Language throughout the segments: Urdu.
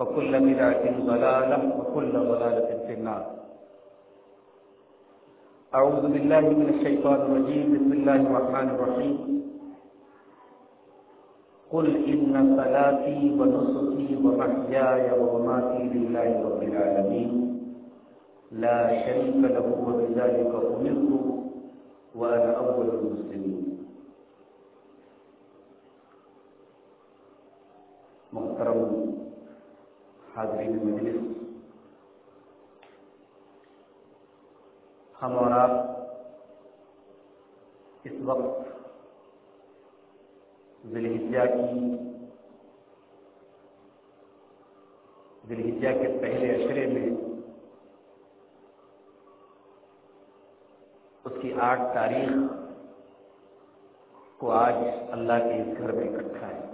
وكل بدعة ضلالة وكل ضلالة في النار. أعوذ بالله من الشيطان الرجيم. بسم الله الرحمن الرحيم. قل إن صلاتي ونسكي ومحياي ومماتي لله رب العالمين. لا شريك له وبذلك أمرت وأنا أول المسلمين. محترم حاضرین مجلس، ہم اور آپ اس وقت ذلحجہ کی ذلحجہ کے پہلے اشرے میں اس کی آٹھ تاریخ کو آج اللہ کے اس گھر میں اکٹھا ہے۔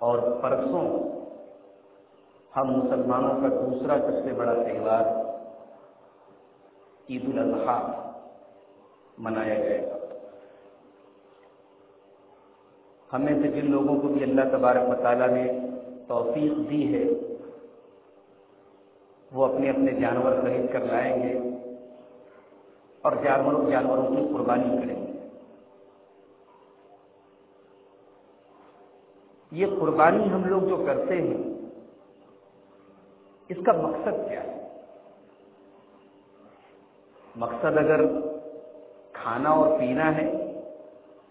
اور پرسوں ہم مسلمانوں کا دوسرا سب سے بڑا تہوار عید الاضحیٰ منایا جائے گا ہمیں سے جن لوگوں کو بھی اللہ تبارک مطالعہ نے توفیق دی ہے، وہ اپنے اپنے جانور خرید کر لائیں گے اور جانوروں جانوروں کی قربانی کریں گے۔ یہ قربانی ہم لوگ جو کرتے ہیں، اس کا مقصد کیا ہے؟ مقصد اگر کھانا اور پینا ہے،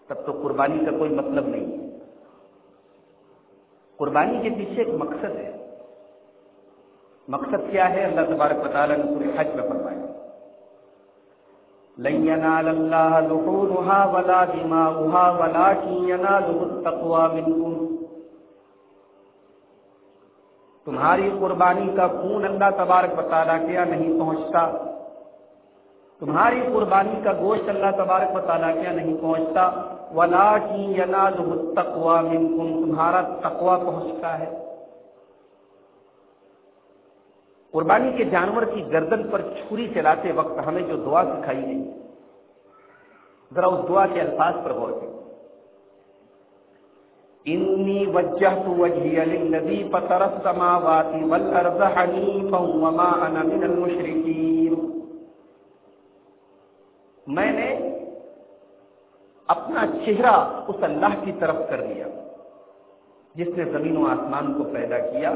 تب تو قربانی کا کوئی مطلب نہیں ہے۔ قربانی کے پیچھے ایک مقصد ہے۔ مقصد کیا ہے؟ اللہ تبارک تعالیٰ نے پورے حج میں فرمایا، لن ينال الله لحومها ولا دماؤها ولكن يناله التقوى منكم تمہاری قربانی کا خون اللہ تبارک بطالہ کیا نہیں پہنچتا۔ تمہاری قربانی کا گوشت اللہ تبارک بطالہ کیا نہیں پہنچتا۔ ولا کی ینا تقوا منکم تمہارا تقوا پہنچتا ہے۔ قربانی کے جانور کی گردن پر چھری چلاتے وقت ہمیں جو دعا سکھائی گئی۔ ذرا اس دعا کے الفاظ پر غور کریں انی وجہت وجہی للذی فطر السماوات والارض حنیفا وما انا من المشرکین میں نے اپنا چہرہ اس اللہ کی طرف کر دیا، جس نے زمین و آسمان کو پیدا کیا۔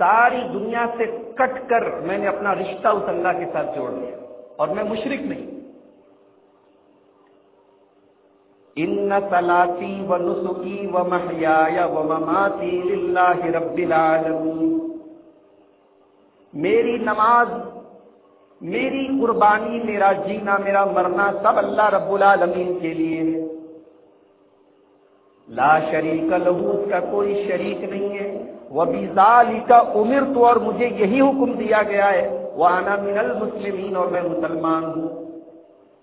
ساری دنیا سے کٹ کر میں نے اپنا رشتہ اس اللہ کے ساتھ جوڑ لیا، اور میں مشرک نہیں۔ ان صلاتی و نسخی و محیا رب العالمین میری نماز، میری قربانی، میرا جینا، میرا مرنا سب اللہ رب العالمین کے لیے ہے۔ لا شریک لہو، اس کا کوئی شریک نہیں ہے۔ وہ بیزالی کا عمر تو اور مجھے یہی حکم دیا گیا ہے۔ وہ آنا من المسلمین اور میں مسلمان ہوں۔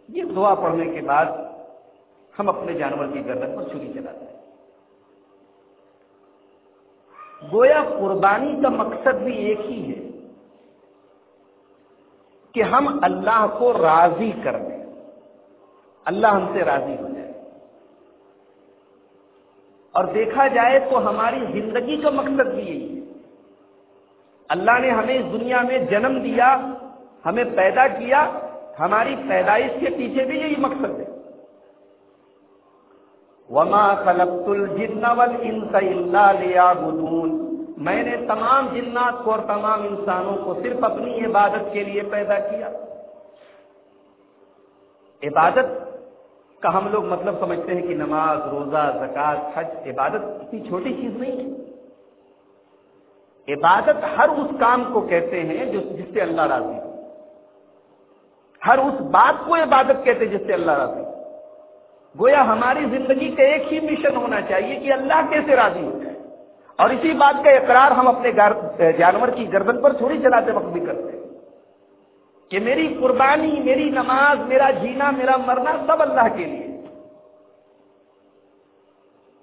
یہ دعا پڑھنے کے بعد ہم اپنے جانور کی گردن پر چھری چلاتے ہیں۔ گویا قربانی کا مقصد بھی ایک ہی ہے کہ ہم اللہ کو راضی کر دیں اللہ ہم سے راضی ہو جائے۔ اور دیکھا جائے تو ہماری زندگی کا مقصد بھی یہی ہے۔ اللہ نے ہمیں اس دنیا میں جنم دیا، ہمیں پیدا کیا، ہماری پیدائش کے پیچھے بھی یہی مقصد ہے۔ وما خلقت الجن والانس الا ليعبدون۔ میں نے تمام جنات کو اور تمام انسانوں کو صرف اپنی عبادت کے لیے پیدا کیا۔ عبادت کا ہم لوگ مطلب سمجھتے ہیں کہ نماز، روزہ زکات حج، عبادت اتنی چھوٹی چیز نہیں ہے۔ عبادت ہر اس کام کو کہتے ہیں جو جس سے اللہ راضی ہو۔ ہر اس بات کو عبادت کہتے ہیں جس سے اللہ راضی ہو۔ گویا ہماری زندگی کا ایک ہی مشن ہونا چاہیے کہ اللہ کیسے راضی ہو جائے۔ اور اسی بات کا اقرار ہم اپنے جانور کی گردن پر تھوڑی چلاتے وقت بھی کرتے ہیں۔ کہ میری قربانی، میری نماز، میرا جینا، میرا مرنا سب اللہ کے لیے۔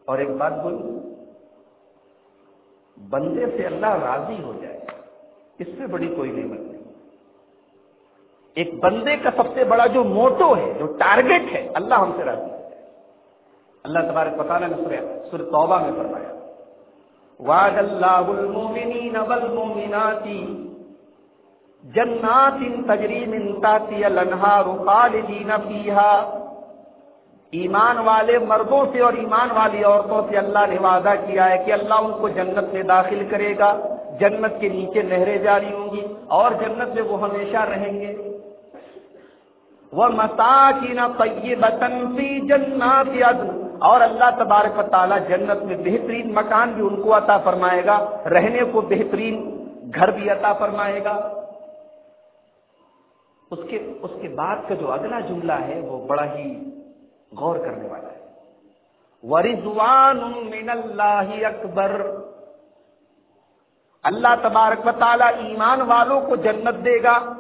اور ایک بات بولوں، بندے سے اللہ راضی ہو جائے، اس سے بڑی کوئی نعمت نہیں۔ ایک بندے کا سب سے بڑا جو موٹو ہے، جو ٹارگیٹ ہے، اللہ ہم سے راضی۔ اللہ تبارک پتا نے سر توبہ میں فرمایا، وعد اللہ المومنین والمومنات جنات تجری من تحتی الانہار خالدین فیہا، ایمان والے مردوں سے اور ایمان والی عورتوں سے اللہ نے وعدہ کیا ہے کہ اللہ ان کو جنت میں داخل کرے گا، جنت کے نیچے نہریں جاری ہوں گی اور جنت میں وہ ہمیشہ رہیں گے۔ وہ مساکین طیبتن فی جنات عدن اور اللہ تبارک و تعالی جنت میں بہترین مکان بھی ان کو عطا فرمائے گا، رہنے کو بہترین گھر بھی عطا فرمائے گا۔ اس کے اس کے بعد کا جو اگلا جملہ ہے، وہ بڑا ہی غور کرنے والا ہے۔ ورضوان من اللہ اکبر اللہ تبارک و تعالی ایمان والوں کو جنت دے گا۔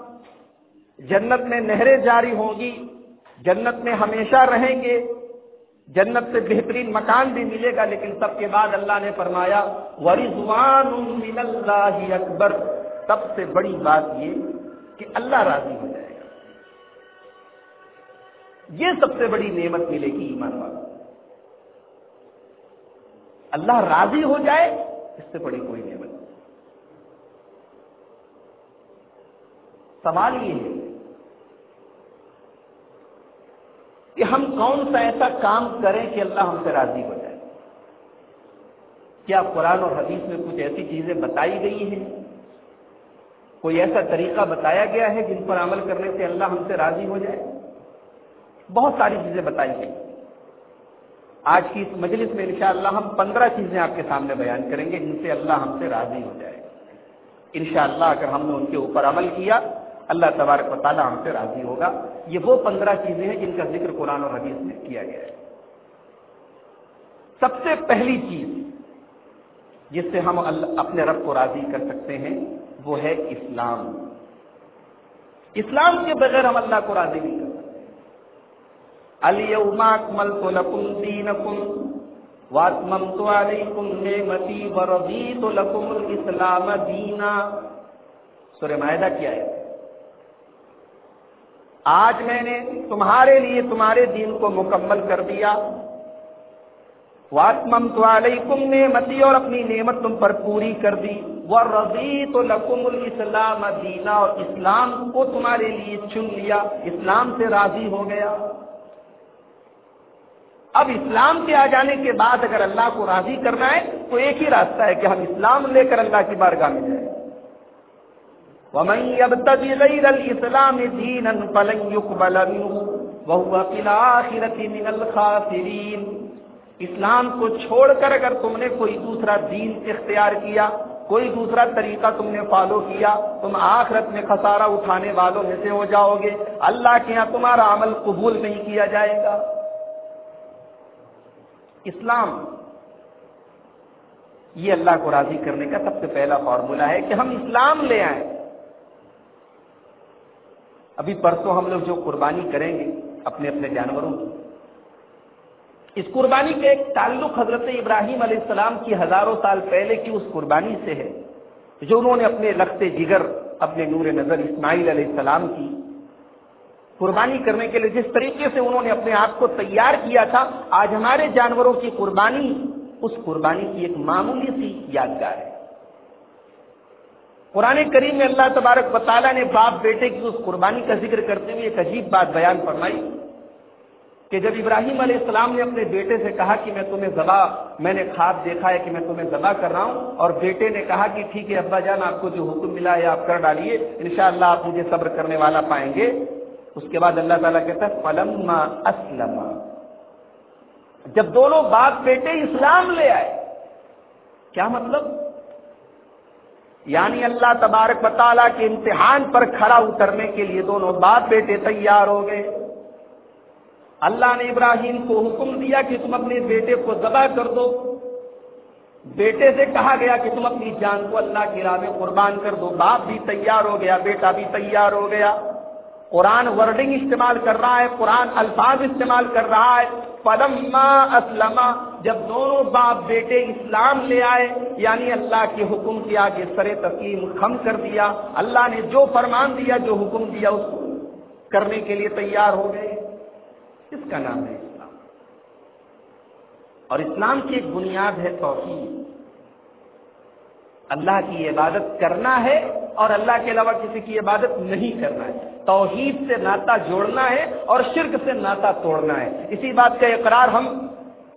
جنت میں نہریں جاری ہوں گی۔ جنت میں ہمیشہ رہیں گے۔ جنت سے بہترین مکان بھی ملے گا، لیکن سب کے بعد اللہ نے فرمایا، ورضوان من اللہ اکبر سب سے بڑی بات یہ کہ اللہ راضی ہو جائے گا۔ یہ سب سے بڑی نعمت ملے گی ایمان والا اللہ راضی ہو جائے، اس سے بڑی کوئی نعمت نہیں۔ سوال یہ ہے کہ ہم کون سا ایسا کام کریں کہ اللہ ہم سے راضی ہو جائے۔ کیا قرآن اور حدیث میں کچھ ایسی چیزیں بتائی گئی ہیں؟ کوئی ایسا طریقہ بتایا گیا ہے جن پر عمل کرنے سے اللہ ہم سے راضی ہو جائے؟ بہت ساری چیزیں بتائی گئی۔ آج کی اس مجلس میں انشاءاللہ ہم پندرہ چیزیں آپ کے سامنے بیان کریں گے جن سے اللہ ہم سے راضی ہو جائے۔ انشاءاللہ اگر ہم نے ان کے اوپر عمل کیا اللہ تبارک و تعالیٰ ہم سے راضی ہوگا۔ یہ وہ پندرہ چیزیں ہیں جن کا ذکر قرآن اور حدیث میں کیا گیا ہے۔ سب سے پہلی چیز جس سے ہم اپنے رب کو راضی کر سکتے ہیں، وہ ہے اسلام۔ اسلام کے بغیر ہم اللہ کو راضی نہیں کر سکتے۔ اکملت لکم دینکم واتممت علیکم نعمتی ورضیت لکم الاسلام دینا سورہ معاہدہ کیا ہے آج میں نے تمہارے لیے تمہارے دین کو مکمل کر دیا۔ واتممت علیکم نعمتی اور اپنی نعمت تم پر پوری کر دی۔ ورضیت لکم الاسلام دینا اور اسلام کو تمہارے لیے چن لیا۔ اسلام سے راضی ہو گیا۔ اب اسلام کے آ جانے کے بعد اگر اللہ کو راضی کرنا ہے تو ایک ہی راستہ ہے کہ ہم اسلام لے کر اللہ کی بارگاہ میں جائیں۔ ومن يبتغي غير الاسلام دينا فلن يقبل منه، وهو في الاخره من الخاسرين۔ اسلام کو چھوڑ کر اگر تم نے کوئی دوسرا دین اختیار کیا، کوئی دوسرا طریقہ تم نے فالو کیا، تم آخرت میں خسارہ اٹھانے والوں میں سے ہو جاؤ گے۔ اللہ کے یہاں تمہارا عمل قبول نہیں کیا جائے گا۔ اسلام، یہ اللہ کو راضی کرنے کا سب سے پہلا فارمولہ ہے کہ ہم اسلام لے آئیں۔ ابھی پرسوں ہم لوگ جو قربانی کریں گے اپنے اپنے جانوروں کی۔ اس قربانی کا ایک تعلق حضرت ابراہیم علیہ السلام کی ہزاروں سال پہلے کی اس قربانی سے ہے جو انہوں نے اپنے لخت جگر، اپنے نور نظر اسماعیل علیہ السلام کی۔ قربانی کرنے کے لیے جس طریقے سے انہوں نے اپنے آپ کو تیار کیا تھا، آج ہمارے جانوروں کی قربانی، اس قربانی کی ایک معمولی سی یادگار ہے۔ قرآن کریم میں اللہ تبارک و تعالیٰ نے باپ بیٹے کی اس قربانی کا ذکر کرتے ہوئے ایک عجیب بات بیان فرمائی کہ جب ابراہیم علیہ السلام نے اپنے بیٹے سے کہا کہ میں تمہیں ذبح میں نے خواب دیکھا ہے کہ میں تمہیں ذبح کر رہا ہوں اور بیٹے نے کہا کہ ٹھیک ہے، ابا جان، آپ کو جو حکم ملا ہے آپ کر ڈالیے، انشاءاللہ آپ مجھے صبر کرنے والا پائیں گے۔ اس کے بعد اللہ تعالیٰ کہتا ہے فلم اسلم جب دونوں باپ بیٹے اسلام لے آئے، کیا مطلب؟ یعنی اللہ تبارک تعالیٰ کے امتحان پر کھڑا اترنے کے لیے دونوں باپ بیٹے تیار ہو گئے۔ اللہ نے ابراہیم کو حکم دیا کہ تم اپنے بیٹے کو ذبح کر دو۔ بیٹے سے کہا گیا کہ تم اپنی جان کو اللہ کی راہ میں قربان کر دو۔ باپ بھی تیار ہو گیا، بیٹا بھی تیار ہو گیا۔ قرآن ورڈنگ استعمال کر رہا ہے، قرآن الفاظ استعمال کر رہا ہے۔ پدما اسلم جب دونوں باپ بیٹے اسلام لے آئے یعنی اللہ کے حکم کے آگے سر تسلیم خم کر دیا، اللہ نے جو فرمان دیا، جو حکم دیا، اس کو کرنے کے لیے تیار ہو گئے۔ اس کا نام ہے اسلام۔ اور اسلام کی ایک بنیاد ہے توحید۔ اللہ کی عبادت کرنا ہے اور اللہ کے علاوہ کسی کی عبادت نہیں کرنا ہے۔ توحید سے ناتا جوڑنا ہے اور شرک سے ناتا توڑنا ہے۔ اسی بات کا اقرار ہم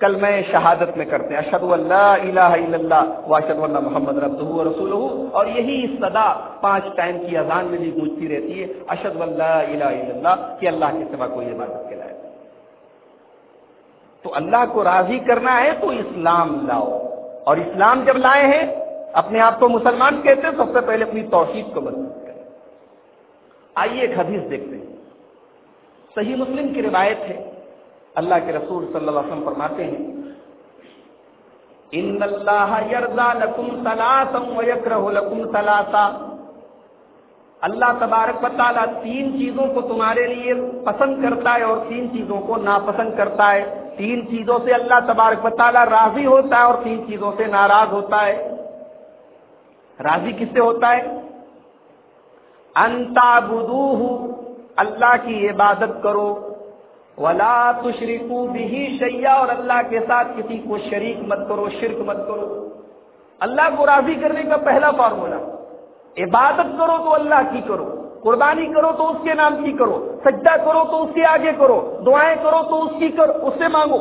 کل میں شہادت میں کرتے ہیں۔ اشد اللہ الہ الا اللہ واشد اللہ محمد رب رسول اور یہی صدا پانچ ٹائم کی اذان میں بھی گونجتی رہتی ہے۔ اشد اللہ الہ الا اللہ، کہ اللہ کے سوا کوئی عبادت کے لائق تو اللہ کو راضی کرنا ہے تو اسلام لاؤ۔ اور اسلام جب لائے ہیں، اپنے آپ کو مسلمان کہتے ہیں، سب سے پہلے اپنی توحید کو مضبوط کریں آئیے ایک حدیث دیکھتے ہیں۔ صحیح مسلم کی روایت ہے۔ اللہ کے رسول صلی اللہ علیہ وسلم فرماتے ہیں، ان اللہ یرزا لکم سلاسم و یکرہ لکم سلاسا اللہ تبارک و تعالیٰ تین چیزوں کو تمہارے لیے پسند کرتا ہے اور تین چیزوں کو ناپسند کرتا ہے۔ تین چیزوں سے اللہ تبارک و تعالیٰ راضی ہوتا ہے اور تین چیزوں سے ناراض ہوتا ہے۔ راضی کس سے ہوتا ہے؟ انتا بدو اللہ کی عبادت کرو۔ ولا تشریکو بھی شیا اور اللہ کے ساتھ کسی کو شریک مت کرو، شرک مت کرو۔ اللہ کو راضی کرنے کا پہلا فارمولا، عبادت کرو تو اللہ کی کرو، قربانی کرو تو اس کے نام کی کرو، سجدہ کرو تو اس کے آگے کرو، دعائیں کرو تو اس کی کرو، اس سے مانگو۔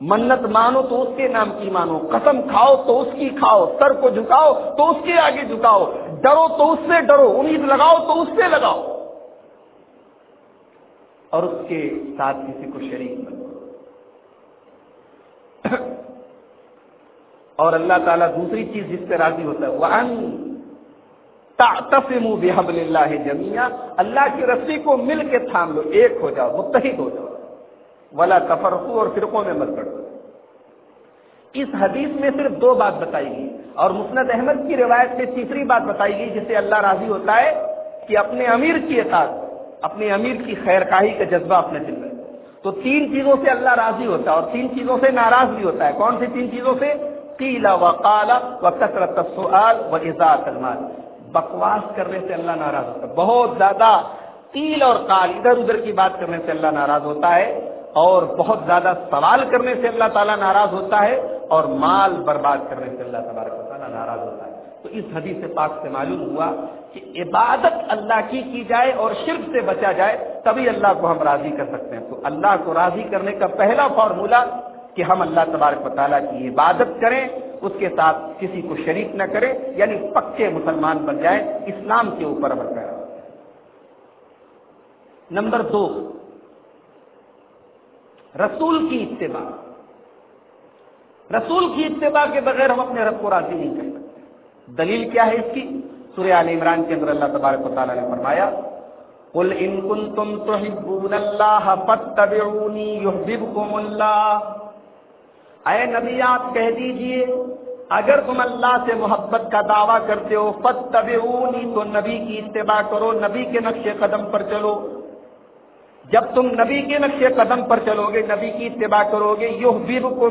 منت مانو تو اس کے نام کی مانو، قسم کھاؤ تو اس کی کھاؤ، سر کو جھکاؤ تو اس کے آگے جھکاؤ، ڈرو تو اس سے ڈرو، امید لگاؤ تو اس سے لگاؤ۔ اور اس کے ساتھ کسی کو شریک مت اور اللہ تعالیٰ دوسری چیز جس سے راضی ہوتا ہے وہ تفم بحبل اللہ جمیا اللہ کی رسی کو مل کے تھام لو، ایک ہو جاؤ، متحد ہو جاؤ۔ ولا تفرقو اور فرقوں میں مت پڑو اس حدیث میں صرف دو بات بتائی گئی، اور مسند احمد کی روایت سے تیسری بات بتائی گئی جس سے اللہ راضی ہوتا ہے کہ اپنے امیر کی اطاعت اپنے امیر کی خیر خاہی کا جذبہ اپنے دل میں۔ تو تین چیزوں سے اللہ راضی ہوتا ہے اور تین چیزوں سے ناراض بھی ہوتا ہے۔ کون سی تین چیزوں سے؟ قیلا و کالا و کثرت سوال و اضاط المال۔ بکواس کرنے سے اللہ ناراض ہوتا ہے۔ بہت زیادہ تیل اور کال ادھر ادھر کی بات کرنے سے اللہ ناراض ہوتا ہے اور بہت زیادہ سوال کرنے سے اللہ تعالیٰ ناراض ہوتا ہے اور مال برباد کرنے سے اللہ تبارک تعالیٰ ناراض ہوتا ہے۔ تو اس حدیث سے پاک سے معلوم ہوا کہ عبادت اللہ کی کی جائے اور شرک سے بچا جائے، تبھی اللہ کو ہم راضی کر سکتے ہیں۔ تو اللہ کو راضی کرنے کا پہلا فارمولہ کہ ہم اللہ تبارک و تعالیٰ کی عبادت کریں، اس کے ساتھ کسی کو شریک نہ کریں یعنی پکے مسلمان بن جائیں، اسلام کے اوپر عمل کریں۔ نمبر دو، رسول کی اتباع۔ رسول کی اتباع کے بغیر ہم اپنے رب کو راضی نہیں کر سکتے دلیل کیا ہے اس کی؟ سورہ عال عمران کے اندر اللہ تبارک و تعالیٰ نے فرمایا، قل ان کنتم تحبون اللہ فاتبعونی یحببکم اللہ اے نبی، آپ کہہ دیجیے، اگر تم اللہ سے محبت کا دعویٰ کرتے ہو فتبعونی تو نبی کی اتباع کرو، نبی کے نقش قدم پر چلو۔ جب تم نبی کے نقش قدم پر چلو گے، نبی کی اتباع کرو گے یو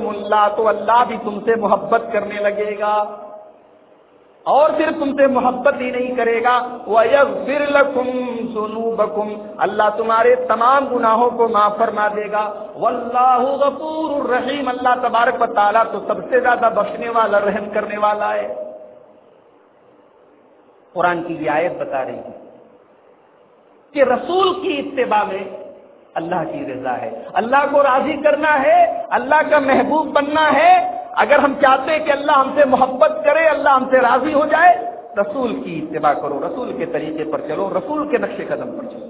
اللہ تو اللہ بھی تم سے محبت کرنے لگے گا۔ اور صرف تم سے محبت ہی نہیں کرے گا۔ وَيَغْفِرْ لَكُمْ ذُنُوبَكُمْ۔ اللہ تمہارے تمام گناہوں کو معاف فرما دے گا۔ واللہ غفور الرحیم اللہ تبارک و تعالیٰ تو سب سے زیادہ بخشنے والا، رحم کرنے والا ہے۔ قرآن کی یہ آیت بتا رہی ہے کہ رسول کی اتباع میں اللہ کی رضا ہے۔ اللہ کو راضی کرنا ہے، اللہ کا محبوب بننا ہے۔ اگر ہم چاہتے ہیں کہ اللہ ہم سے محبت کرے، اللہ ہم سے راضی ہو جائے، رسول کی اتباع کرو، رسول کے طریقے پر چلو، رسول کے نقش قدم پر چلو۔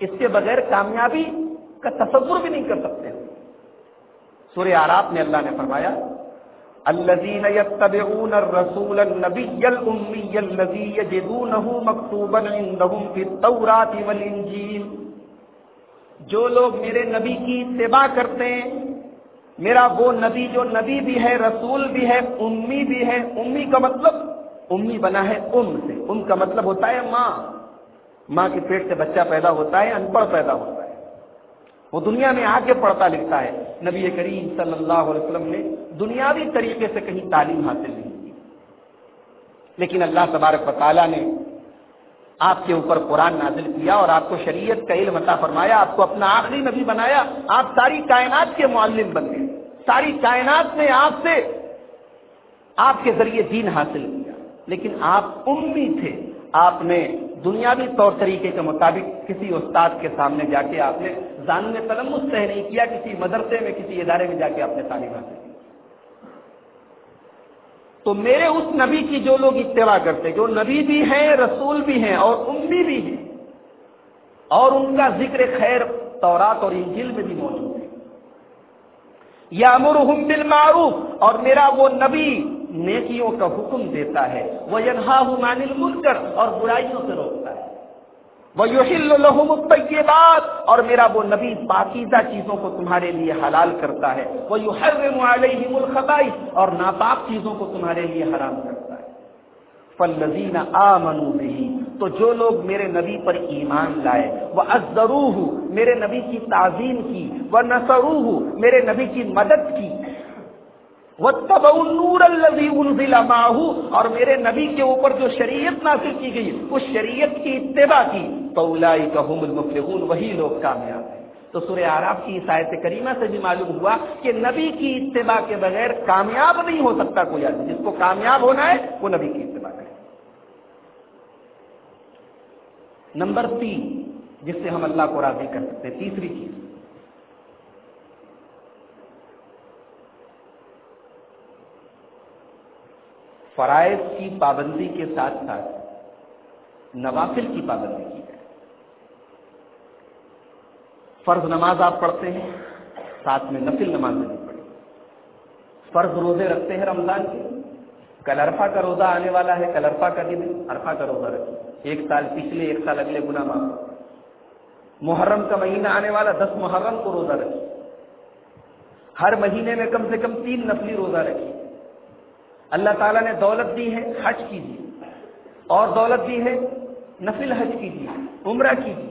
اس کے بغیر کامیابی کا تصور بھی نہیں کر سکتے سورہ آراب میں اللہ نے فرمایا الذين يتبعون الرسول النبي الأمي الذي يجدونه مكتوبا عندهم في التوراة والإنجيل جو لوگ میرے نبی کی اتباع کرتے ہیں میرا وہ نبی جو نبی بھی ہے، رسول بھی ہے، امی بھی ہے۔ امی کا مطلب امی بنا ہے ام سے۔ ام کا مطلب ہوتا ہے ماں۔ ماں کے پیٹ سے بچہ پیدا ہوتا ہے ان پڑھ پیدا ہوتا ہے۔ وہ دنیا میں آ کے پڑھتا لکھتا ہے۔ نبی کریم صلی اللہ علیہ وسلم نے دنیاوی طریقے سے کہیں تعلیم حاصل نہیں کی۔ لیکن اللہ تبارک و تعالیٰ نے آپ کے اوپر قرآن نازل کیا اور آپ کو شریعت کا علم عطا فرمایا، آپ کو اپنا آخری نبی بنایا، آپ ساری کائنات کے معلم بن گئے۔ ساری کائنات نے آپ سے آپ کے ذریعے دین حاصل کیا۔ لیکن آپ امی تھے۔ آپ نے دنیاوی طور طریقے کے مطابق کسی استاد کے سامنے جا کے آپ نے زان میں تلمس طے نہیں کیا، کسی مدرسے میں، کسی ادارے میں جا کے آپ نے تعلیم حاصل تو میرے اس نبی کی جو لوگ اتباع کرتے جو نبی بھی ہیں، رسول بھی ہیں اور امی بھی ہیں، اور ان کا ذکر خیر تورات اور انجل میں بھی موجود ہے۔ یا مرحم بالمعروف، اور میرا وہ نبی نیکیوں کا حکم دیتا ہے۔ وہ ینہا ہوں المنکر، اور برائیوں سے روکتا ہے۔ وہ یوہل الطیبات اور میرا وہ نبی پاکیزہ چیزوں کو تمہارے لیے حلال کرتا ہے۔ وہ یو علیہم اور ناپاک چیزوں کو تمہارے لیے حرام کرتا ہے۔ فلزین آمنوا به تو جو لوگ میرے نبی پر ایمان لائے وہ ازروح میرے نبی کی تعظیم کی وہ نسروح میرے نبی کی مدد کی۔ نور الزی اور میرے نبی کے اوپر جو شریعت نازل کی گئی، اس شریعت کی اتباع کی۔ تو المفلحون، وہی لوگ کامیاب ہیں۔ تو سورہ آراب کی آیت کریمہ سے بھی معلوم ہوا کہ نبی کی اتباع کے بغیر کامیاب نہیں ہو سکتا کوئی آدمی۔ جس کو کامیاب ہونا ہے، وہ نبی کی اتباع کرے۔ نمبر تین، جس سے ہم اللہ کو راضی کر سکتے تیسری چیز۔ فرائض کی پابندی کے ساتھ ساتھ، نوافل کی پابندی۔ کی جائے فرض نماز آپ پڑھتے ہیں، ساتھ میں نفل نماز نہیں پڑھی فرض روزے رکھتے ہیں رمضان کے۔ کل ارفا کا روزہ آنے والا ہے، کل ارفا کا دن ارفا کا روزہ رکھے ایک سال پچھلے، ایک سال اگلے گنا معاف محرم کا مہینہ آنے والا، دس محرم کو روزہ رکھے ہر مہینے میں کم سے کم تین نفلی روزہ رکھے اللہ تعالیٰ نے دولت دی ہے، حج کیجیے۔ اور دولت دی ہے، نفل حج کیجیے، عمرہ کیجیے۔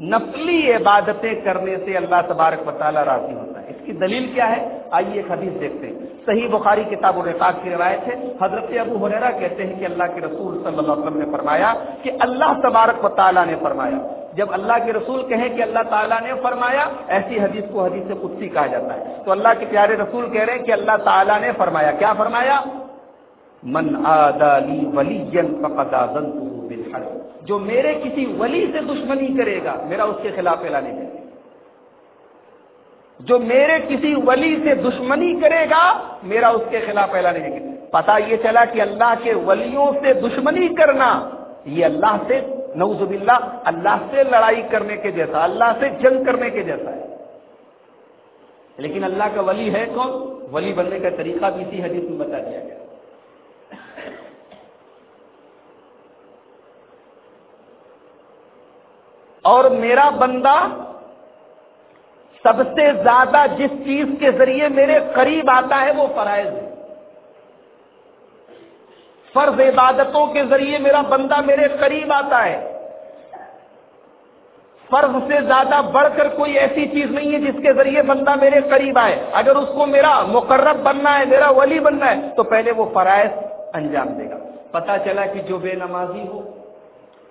نفلی عبادتیں کرنے سے اللہ تبارک و تعالیٰ راضی ہوتا ہے۔ اس کی دلیل کیا ہے؟ آئیے ایک حدیث دیکھتے ہیں۔ صحیح بخاری کتاب الرفاق کی روایت ہے۔ حضرت ابو حریرا کہتے ہیں کہ اللہ کے رسول صلی اللہ علیہ وسلم نے فرمایا کہ اللہ تبارک و تعالیٰ نے فرمایا۔ جب اللہ کے رسول کہیں کہ اللہ تعالیٰ نے فرمایا، ایسی حدیث کو حدیث قدسی کہا جاتا ہے۔ تو اللہ کے پیارے رسول کہہ رہے ہیں کہ اللہ تعالیٰ نے فرمایا۔ کیا فرمایا؟ من آدالی ولی فقد بالحرب جو میرے کسی ولی سے دشمنی کرے گا، میرا اس کے خلاف اعلان کرے جو میرے کسی ولی سے دشمنی کرے گا، میرا اس کے خلاف اعلان نہیں کرے پتا یہ چلا کہ اللہ کے ولیوں سے دشمنی کرنا، یہ اللہ سے، نعوذ باللہ، اللہ سے لڑائی کرنے کے جیسا، اللہ سے جنگ کرنے کے جیسا ہے۔ لیکن اللہ کا ولی ہے کون؟ ولی بننے کا طریقہ بھی اسی حدیث میں بتا دیا گیا۔ اور میرا بندہ سب سے زیادہ جس چیز کے ذریعے میرے قریب آتا ہے وہ فرائض ہے۔ فرض عبادتوں کے ذریعے میرا بندہ میرے قریب آتا ہے۔ فرض سے زیادہ بڑھ کر کوئی ایسی چیز نہیں ہے جس کے ذریعے بندہ میرے قریب آئے۔ اگر اس کو میرا مقرب بننا ہے، میرا ولی بننا ہے، تو پہلے وہ فرائض انجام دے گا۔ پتا چلا کہ جو بے نمازی ہو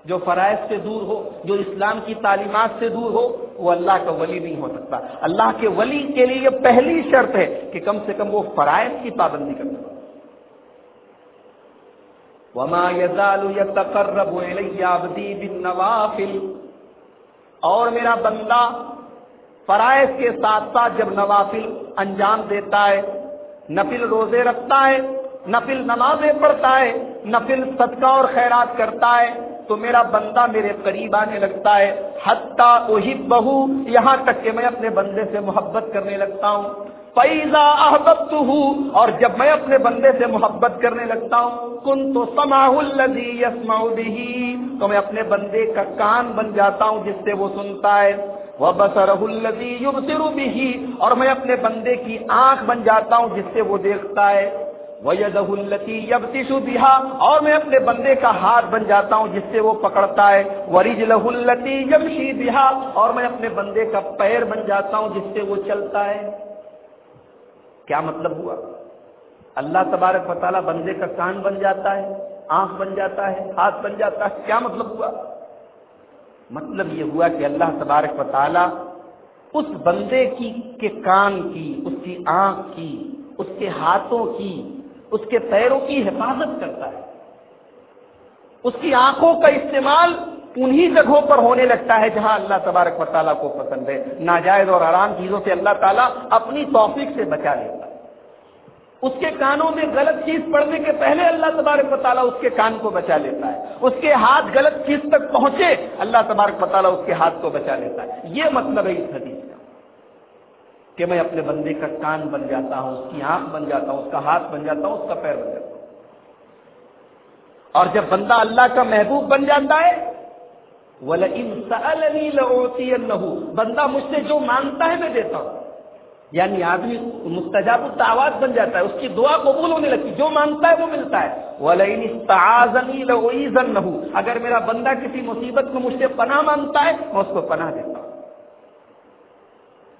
جو فرائض سے دور ہو، جو اسلام کی تعلیمات سے دور ہو، وہ اللہ کا ولی نہیں ہو سکتا۔ اللہ کے ولی کے لیے یہ پہلی شرط ہے کہ کم سے کم وہ فرائض کی پابندی کرتا وما يزال يتقرب عبدي بالنوافل۔ اور میرا بندہ فرائض کے ساتھ ساتھ جب نوافل انجام دیتا ہے، نفل روزے رکھتا ہے، نفل نمازیں پڑھتا ہے، نفل صدقہ اور خیرات کرتا ہے تو میرا بندہ میرے قریب آنے لگتا ہے، حتیٰ وہی بہو یہاں تک کہ میں اپنے بندے سے محبت کرنے لگتا ہوں۔ پیزا احبت ہوں اور جب میں اپنے بندے سے محبت کرنے لگتا ہوں کن تو سما الدی یسما تو میں اپنے بندے کا کان بن جاتا ہوں جس سے وہ سنتا ہے۔ وہ بس الدی بھی اور میں اپنے بندے کی آنکھ بن جاتا ہوں جس سے وہ دیکھتا ہے۔ التی یبتی اور میں اپنے بندے کا ہاتھ بن جاتا ہوں جس سے وہ پکڑتا ہے۔ ورج لہ التی یمشی بہا اور میں اپنے بندے کا پیر بن جاتا ہوں جس سے وہ چلتا ہے۔ کیا مطلب ہوا؟ اللہ تبارک تعالیٰ بندے کا کان بن جاتا ہے، آنکھ بن جاتا ہے، ہاتھ بن جاتا ہے۔ کیا مطلب ہوا؟ مطلب یہ ہوا کہ اللہ تبارک تعالیٰ اس بندے کی، کے کان کی، اس کی آنکھ کی، اس کے ہاتھوں کی اس کے پیروں کی حفاظت کرتا ہے۔ اس کی آنکھوں کا استعمال انہی جگہوں پر ہونے لگتا ہے جہاں اللہ تبارک و تعالیٰ کو پسند ہے۔ ناجائز اور آرام چیزوں سے اللہ تعالیٰ اپنی توفیق سے بچا لیتا ہے۔ اس کے کانوں میں غلط چیز پڑنے کے پہلے اللہ تبارک و تعالیٰ اس کے کان کو بچا لیتا ہے۔ اس کے ہاتھ غلط چیز تک پہنچے، اللہ تبارک و تعالیٰ اس کے ہاتھ کو بچا لیتا ہے۔ یہ مطلب ہے اس حدیث کا۔ کہ میں اپنے بندے کا کان بن جاتا ہوں، اس کی آنکھ بن جاتا ہوں، اس کا ہاتھ بن جاتا ہوں، اس کا پیر بن جاتا ہوں۔ اور جب بندہ اللہ کا محبوب بن جاتا ہے بندہ مجھ سے جو مانگتا ہے میں دیتا ہوں۔ یعنی آدمی مستجاب التعواد بن جاتا ہے، اس کی دعا قبول ہونے لگتی، جو مانگتا ہے وہ ملتا ہے۔ اگر میرا بندہ کسی مصیبت میں مجھ سے پناہ مانگتا ہے، میں اس کو پناہ دیتا ہوں۔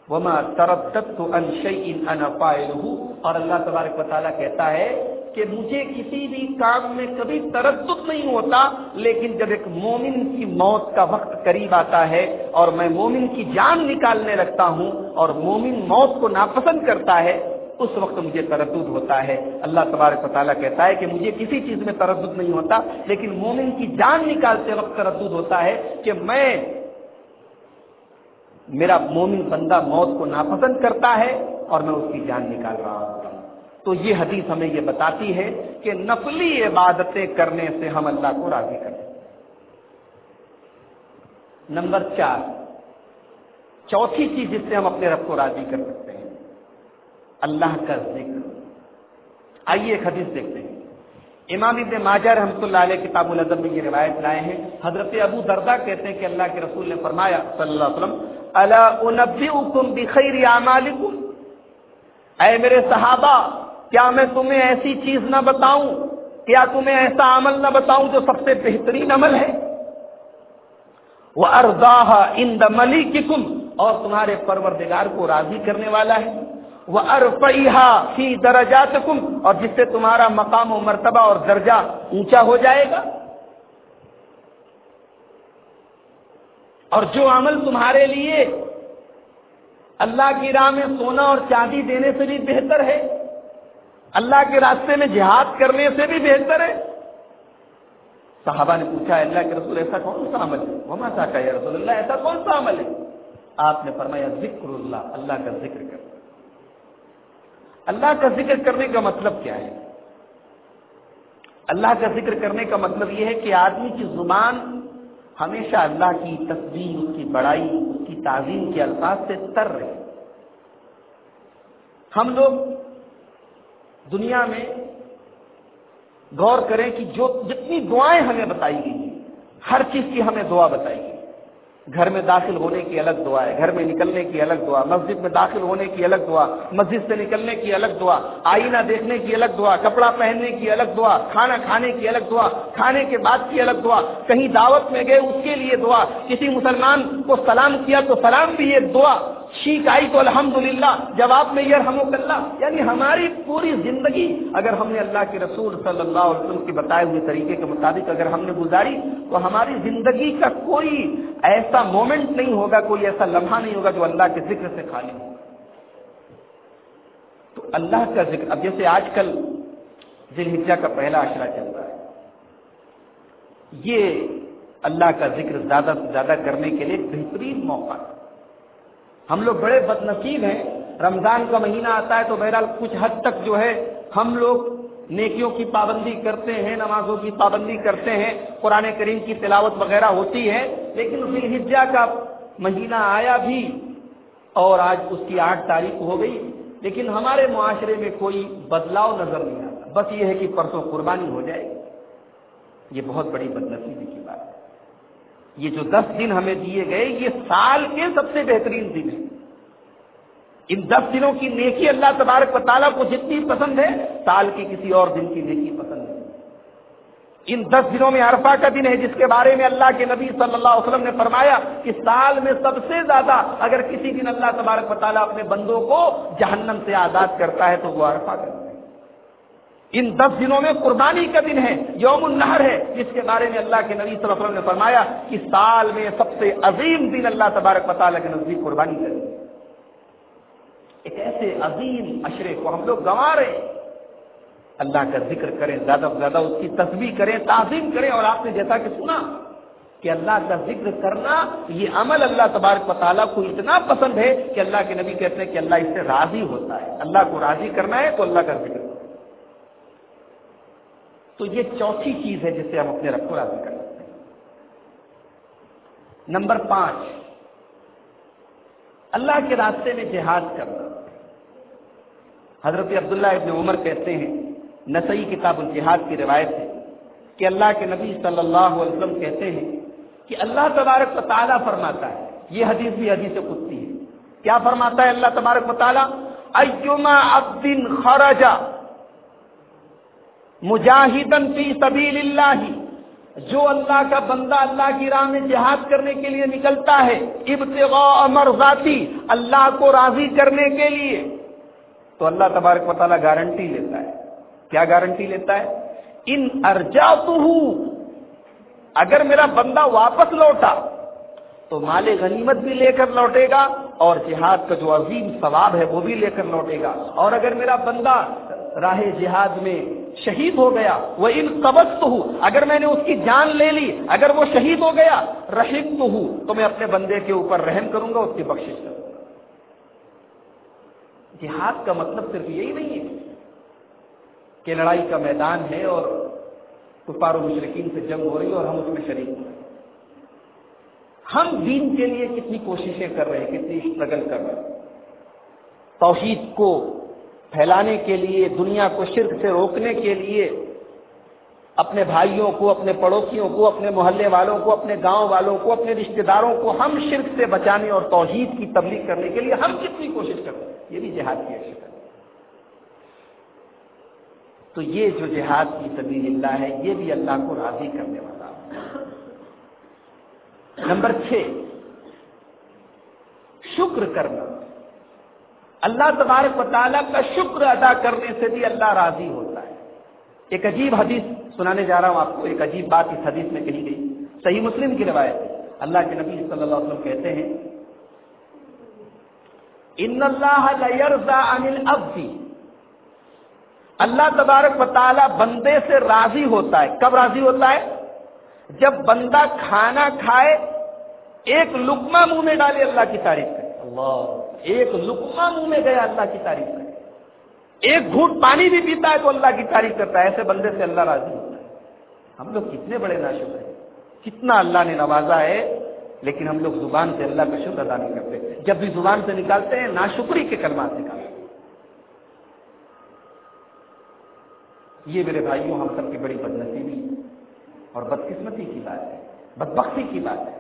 وما ترددت ان شيء انا فاعله اور اللہ تبارک و تعالی کہتا ہے کہ مجھے کسی بھی کام میں کبھی تردد نہیں ہوتا، لیکن جب ایک مومن کی موت کا وقت قریب آتا ہے اور میں مومن کی جان نکالنے لگتا ہوں اور مومن موت کو ناپسند کرتا ہے، اس وقت مجھے تردد ہوتا ہے۔ اللہ تبارک و تعالیٰ کہتا ہے کہ مجھے کسی چیز میں تردد نہیں ہوتا، لیکن مومن کی جان نکالتے وقت تردد ہوتا ہے کہ میں میرا مومن بندہ موت کو ناپسند کرتا ہے اور میں اس کی جان نکال رہا ہوں۔ تو یہ حدیث ہمیں یہ بتاتی ہے کہ نفلی عبادتیں کرنے سے ہم اللہ کو راضی کریں نمبر چار، چوتھی چیز جس سے ہم اپنے رب کو راضی کر سکتے ہیں۔ اللہ کا ذکر۔ آئیے ایک حدیث دیکھتے ہیں۔ امام ابن ماجہ رحمۃ اللہ علیہ کتاب العظم میں یہ روایت لائے ہیں۔ حضرت ابو دردا کہتے ہیں کہ اللہ کے رسول نے فرمایا صلی اللہ علیہ وسلم اللہ بخیر اعمالکم۔ اے میرے صحابہ، کیا میں تمہیں ایسی چیز نہ بتاؤں؟ کیا تمہیں ایسا عمل نہ بتاؤں جو سب سے بہترین عمل ہے؟ وہ ارزاح ان دملی اور تمہارے پروردگار کو راضی کرنے والا ہے۔ وہ ارفیہ فی درجات اور جس سے تمہارا مقام و مرتبہ اور درجہ اونچا ہو جائے گا۔ اور جو عمل تمہارے لیے اللہ کی راہ میں سونا اور چاندی دینے سے بھی بہتر ہے، اللہ کے راستے میں جہاد کرنے سے بھی بہتر ہے۔ صحابہ نے پوچھا اللہ کے رسول، ایسا کون سا عمل ہے؟ وہ کہا یا رسول اللہ، ایسا کون سا عمل ہے؟ آپ نے فرمایا، ذکر اللہ اللہ کا ذکر کر اللہ کا ذکر کرنے کا مطلب کیا ہے؟ اللہ کا ذکر کرنے کا مطلب یہ ہے کہ آدمی کی زبان ہمیشہ اللہ کی تصویر اس کی بڑائی، اس کی تعظیم کے الفاظ سے تر رہے۔ ہم لوگ دنیا میں غور کریں کہ جو جتنی دعائیں ہمیں بتائی گئی ہیں، ہر چیز کی ہمیں دعا بتائی گئی۔ گھر میں داخل ہونے کی الگ دعا ہے، گھر میں نکلنے کی الگ دعا، مسجد میں داخل ہونے کی الگ دعا، مسجد سے نکلنے کی الگ دعا، آئینہ دیکھنے کی الگ دعا، کپڑا پہننے کی الگ دعا، کھانا کھانے کی الگ دعا، کھانے کے بعد کی الگ دعا، کہیں دعوت میں گئے اس کے لیے دعا، کسی مسلمان کو سلام کیا تو سلام بھی ایک دعا۔ شیخ آئی تو الحمدللہ، جواب میں یہ ہم اللہ یعنی ہماری پوری زندگی، اگر ہم نے اللہ کے رسول صلی اللہ علیہ وسلم کے بتائے ہوئے طریقے کے مطابق اگر ہم نے گزاری، تو ہماری زندگی کا کوئی ایسا مومنٹ نہیں ہوگا، کوئی ایسا لمحہ نہیں ہوگا جو اللہ کے ذکر سے خالی ہو۔ تو اللہ کا ذکر، اب جیسے آج کل ذلحجہ کا پہلا اشرا چل رہا ہے، یہ اللہ کا ذکر زیادہ سے زیادہ کرنے کے لیے بہترین موقع ہے۔ ہم لوگ بڑے بد نصیب ہیں۔ رمضان کا مہینہ آتا ہے تو بہرحال کچھ حد تک جو ہے ہم لوگ نیکیوں کی پابندی کرتے ہیں، نمازوں کی پابندی کرتے ہیں۔ قرآن کریم کی تلاوت وغیرہ ہوتی ہے، لیکن ذلحجہ کا مہینہ آیا بھی اور آج اس کی آٹھ تاریخ ہو گئی۔ لیکن ہمارے معاشرے میں کوئی بدلاؤ نظر نہیں آتا۔ بس یہ ہے کہ پرسوں قربانی ہو جائے۔ گی یہ بہت بڑی بد نصیبی کی بات ہے۔ یہ جو دس دن ہمیں دیے گئے، یہ سال کے سب سے بہترین دن ہیں۔ ان دس دنوں کی نیکی اللہ تبارک و تعالیٰ کو جتنی پسند ہے، سال کی کسی اور دن کی نیکی پسند ہے ان دس دنوں میں عرفہ کا دن ہے، جس کے بارے میں اللہ کے نبی صلی اللہ علیہ وسلم نے فرمایا کہ سال میں سب سے زیادہ اگر کسی دن اللہ تبارک و تعالیٰ اپنے بندوں کو جہنم سے آزاد کرتا ہے، تو وہ عرفہ کا دن ہے۔ ان دس دنوں میں قربانی کا دن ہے، یوم النہر ہے، جس کے بارے میں اللہ کے نبی صلی اللہ علیہ وسلم نے فرمایا کہ سال میں سب سے عظیم دن اللہ تبارک تعالیٰ کے نزدیک قربانی کا دن ایک ایسے عظیم اشرے کو ہم لوگ گنوا رہے ہیں۔ اللہ کا ذکر کریں، زیادہ سے زیادہ اس کی تصویر کریں، تعظیم کریں اور آپ نے جیسا کہ سنا کہ اللہ کا ذکر کرنا، یہ عمل اللہ تبارک تعالیٰ کو اتنا پسند ہے کہ اللہ کے نبی کہتے ہیں کہ اللہ اس سے راضی ہوتا ہے۔ اللہ کو راضی کرنا ہے تو اللہ کا ذکر تو یہ چوتھی چیز ہے جس سے ہم اپنے رب کو راضی کر سکتے ہیں۔ نمبر پانچ، اللہ کے راستے میں جہاد کرنا۔ حضرت عبداللہ ابن عمر کہتے ہیں نسئی کتاب الجہاد کی روایت ہے کہ اللہ کے نبی صلی اللہ علیہ وسلم کہتے ہیں کہ اللہ تبارک و تعالیٰ فرماتا ہے۔ یہ حدیث بھی حدیث پوچھتی ہے۔ کیا فرماتا ہے اللہ تبارک و تعالیٰ؟ ایما عبد خرجا۔ مجاہدن فی سبیل اللہ جو اللہ کا بندہ اللہ کی راہ میں جہاد کرنے کے لیے نکلتا ہے، ابتغاء مرضاتی اللہ کو راضی کرنے کے لیے۔ تو اللہ تبارک و تعالیٰ گارنٹی لیتا ہے۔ کیا گارنٹی لیتا ہے؟ ان ارجا اگر میرا بندہ واپس لوٹا، تو مال غنیمت بھی لے کر لوٹے گا اور جہاد کا جو عظیم ثواب ہے وہ بھی لے کر لوٹے گا۔ اور اگر میرا بندہ راہ جہاد میں شہید ہو گیا۔ وہ ان قبض تو ہوں اگر میں نے اس کی جان لے لی، اگر وہ شہید ہو گیا رحم تو ہوں تو میں اپنے بندے کے اوپر رحم کروں گا، اس کی بخش کروں گا۔ جہاد کا مطلب صرف یہی نہیں ہے کہ لڑائی کا میدان ہے اور کفار و مشرقین سے جنگ ہو رہی ہے اور ہم اس میں شریک ہیں۔ ہم دین کے لیے کتنی کوششیں کر رہے ہیں، کتنی اسٹرگل کر رہے ہیں۔ توحید کو پھیلانے کے لیے، دنیا کو شرک سے روکنے کے لیے اپنے بھائیوں کو، اپنے پڑوسیوں کو، اپنے محلے والوں کو، اپنے گاؤں والوں کو، اپنے رشتہ داروں کو ہم شرک سے بچانے اور توحید کی تبلیغ کرنے کے لیے ہم کتنی کوشش کرتے ہیں یہ بھی جہاد کی ہے۔ تو یہ جو جہاد کی سبیل اللہ ہے، یہ بھی اللہ کو راضی کرنے والا نمبر چھ، شکر کرنا۔ اللہ تبارک و تعالیٰ کا شکر ادا کرنے سے بھی اللہ راضی ہوتا ہے۔ ایک عجیب حدیث سنانے جا رہا ہوں آپ کو، ایک عجیب بات اس حدیث میں کہی گئی۔ صحیح مسلم کی روایت اللہ کے نبی صلی اللہ علیہ وسلم کہتے ہیں، ان اللہ اللہ تبارک و تعالیٰ بندے سے راضی ہوتا ہے۔ کب راضی ہوتا ہے؟ جب بندہ کھانا کھائے، ایک لکما منہ میں ڈالے، اللہ کی تعریف کرے۔ اللہ، ایک لکما منہ میں گیا اللہ کی تعریف کرے ایک گھوٹ پانی بھی پیتا ہے تو اللہ کی تعریف کرتا ہے، ایسے بندے سے اللہ راضی ہوتا ہے. ہم لوگ کتنے بڑے ناشکر ہیں. کتنا اللہ نے نوازا ہے، لیکن ہم لوگ زبان سے اللہ کا شکر ادا نہیں کرتے. جب بھی زبان سے نکالتے ہیں، ناشکری کے کلمات نکالتے ہیں. یہ میرے بھائیوں، ہم سب کی بڑی بدنصیبی اور بدقسمتی کی بات ہے، بدبختی کی بات ہے.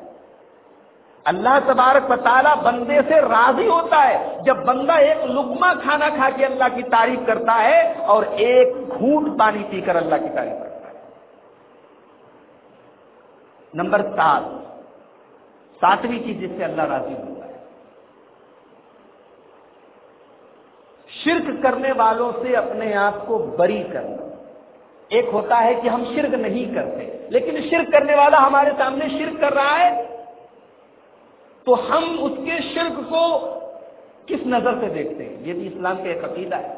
اللہ تبارک تعالیٰ بندے سے راضی ہوتا ہے۔ جب بندہ ایک لکما کھانا کھا کے اللہ کی تعریف کرتا ہے اور ایک گھونٹ پانی پی کر اللہ کی تعریف کرتا ہے۔ نمبر سات، ساتویں چیز جس سے اللہ راضی ہوتا ہے۔ شرک کرنے والوں سے اپنے آپ کو بری کرنا۔ ایک ہوتا ہے کہ ہم شرک نہیں کرتے، لیکن شرک کرنے والا ہمارے سامنے شرک کر رہا ہے۔ تو ہم اس کے شرک کو کس نظر سے دیکھتے ہیں؟ یہ بھی اسلام کا ایک عقیدہ ہے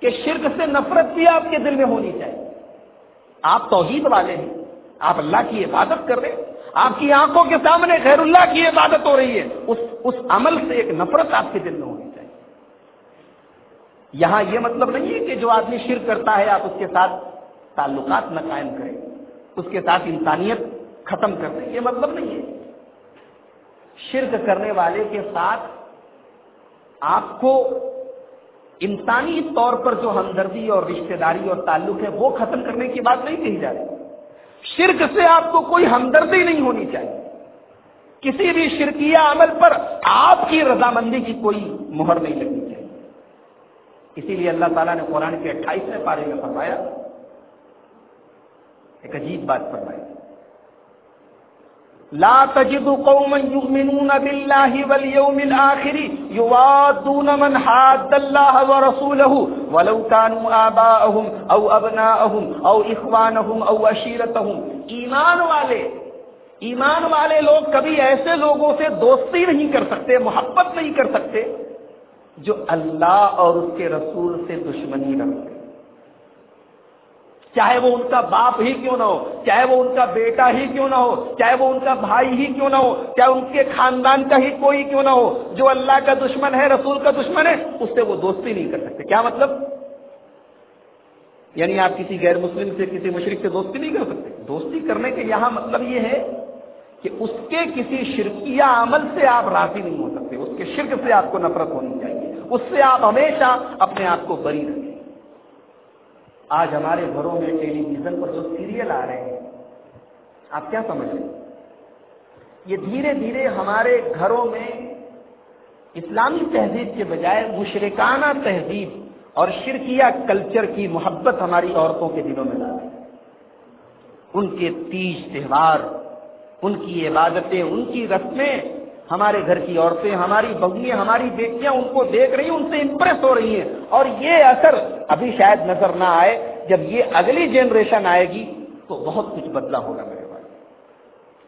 کہ شرک سے نفرت بھی آپ کے دل میں ہونی چاہیے۔ آپ توحید والے ہیں، آپ اللہ کی عبادت کر رہے ہیں، آپ کی آنکھوں کے سامنے خیر اللہ کی عبادت ہو رہی ہے۔ اس اس عمل سے ایک نفرت آپ کے دل میں ہونی چاہیے۔ یہاں یہ مطلب نہیں ہے کہ جو آدمی شرک کرتا ہے، آپ اس کے ساتھ تعلقات نہ قائم کریں، اس کے ساتھ انسانیت ختم کر دیں۔ یہ مطلب نہیں ہے۔ شرک کرنے والے کے ساتھ آپ کو انسانی طور پر جو ہمدردی اور رشتہ داری اور تعلق ہے وہ ختم کرنے کی بات نہیں کہی جا رہی۔ شرک سے آپ کو کوئی ہمدردی نہیں ہونی چاہیے۔ کسی بھی شرکیہ عمل پر آپ کی رضامندی کی کوئی مہر نہیں لگنی چاہیے۔ اسی لیے اللہ تعالیٰ نے قرآن کے اٹھائیسویں پارے میں فرمایا، ایک عجیب بات فرمائی۔ لا تجد قوما يؤمنون بالله واليوم الآخر يوادون من حاد الله ورسوله ولو كانوا آباءهم أو أبناءهم أو إخوانهم أو أشيرتهم. ایمان والے ایمان والے لوگ کبھی ایسے لوگوں سے دوستی نہیں کر سکتے، محبت نہیں کر سکتے جو اللہ اور اس کے رسول سے دشمنی رکھتے چاہے وہ ان کا باپ ہی کیوں نہ ہو، چاہے وہ ان کا بیٹا ہی کیوں نہ ہو، چاہے وہ ان کا بھائی ہی کیوں نہ ہو، چاہے ان کے خاندان کا ہی کوئی کیوں نہ ہو، جو اللہ کا دشمن ہے، رسول کا دشمن ہے، اس سے وہ دوستی نہیں کر سکتے۔ کیا مطلب؟ یعنی آپ کسی غیر مسلم سے، کسی مشرق سے دوستی نہیں کر سکتے۔ دوستی کرنے کے یہاں مطلب یہ ہے کہ اس کے کسی شرکیہ عمل سے آپ راضی نہیں ہو سکتے، اس کے شرک سے آپ کو نفرت ہونی چاہیے، اس سے آپ ہمیشہ اپنے آپ کو بری رکھیں۔ آج ہمارے گھروں میں ٹیلی ویژن پر جو سیریل آ رہے ہیں، آپ کیا سمجھ رہے یہ دھیرے دھیرے ہمارے گھروں میں اسلامی تہذیب کے بجائے مشرکانہ تہذیب اور شرکیہ کلچر کی محبت ہماری عورتوں کے دلوں میں لا رہے ہیں ان کے تیج تہوار، ان کی عبادتیں، ان کی رسمیں ہمارے گھر کی عورتیں، ہماری بہویں ہماری بیٹیاں ان کو دیکھ رہی ہیں، ان سے امپریس ہو رہی ہیں۔ اور یہ اثر ابھی شاید نظر نہ آئے، جب یہ اگلی جنریشن آئے گی تو بہت کچھ بدلا ہوگا میرے پاس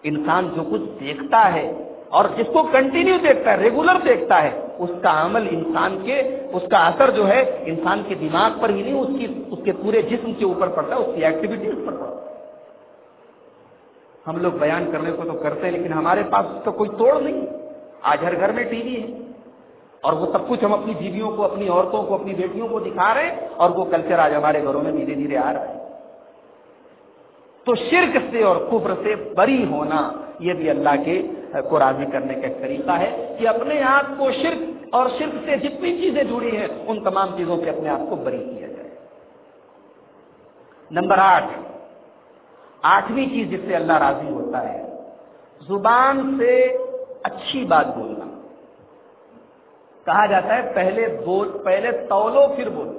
انسان جو کچھ دیکھتا ہے اور جس کو کنٹینیو دیکھتا ہے ریگولر دیکھتا ہے، اس کا عمل انسان کے، اس کا اثر جو ہے، انسان کے دماغ پر ہی نہیں، اس کی، اس کے پورے جسم کے اوپر پڑتا ہے، اس کی ایکٹیویٹیز پر پڑتا ہے۔ ہم لوگ بیان کرنے کو تو کرتے ہیں، لیکن ہمارے پاس اس کا کوئی توڑ نہیں۔ آج ہر گھر میں ٹی وی ہے۔ اور وہ سب کچھ ہم اپنی بیویوں کو، اپنی عورتوں کو، اپنی بیٹیوں کو دکھا رہے ہیں اور وہ کلچر آج ہمارے گھروں میں دھیرے دھیرے آ رہا ہے۔ تو شرک سے اور کفر سے بری ہونا، یہ بھی اللہ کے کو راضی کرنے کا ایک طریقہ ہے کہ اپنے آپ کو شرک اور شرک سے جتنی چیزیں جڑی ہیں، ان تمام چیزوں سے اپنے آپ کو بری کیا جائے۔ نمبر آٹھ۔ آٹھویں چیز جس سے اللہ راضی ہوتا ہے، زبان سے اچھی بات بولنا۔ کہا جاتا ہے، پہلے بول، پہلے تولو، پھر بولو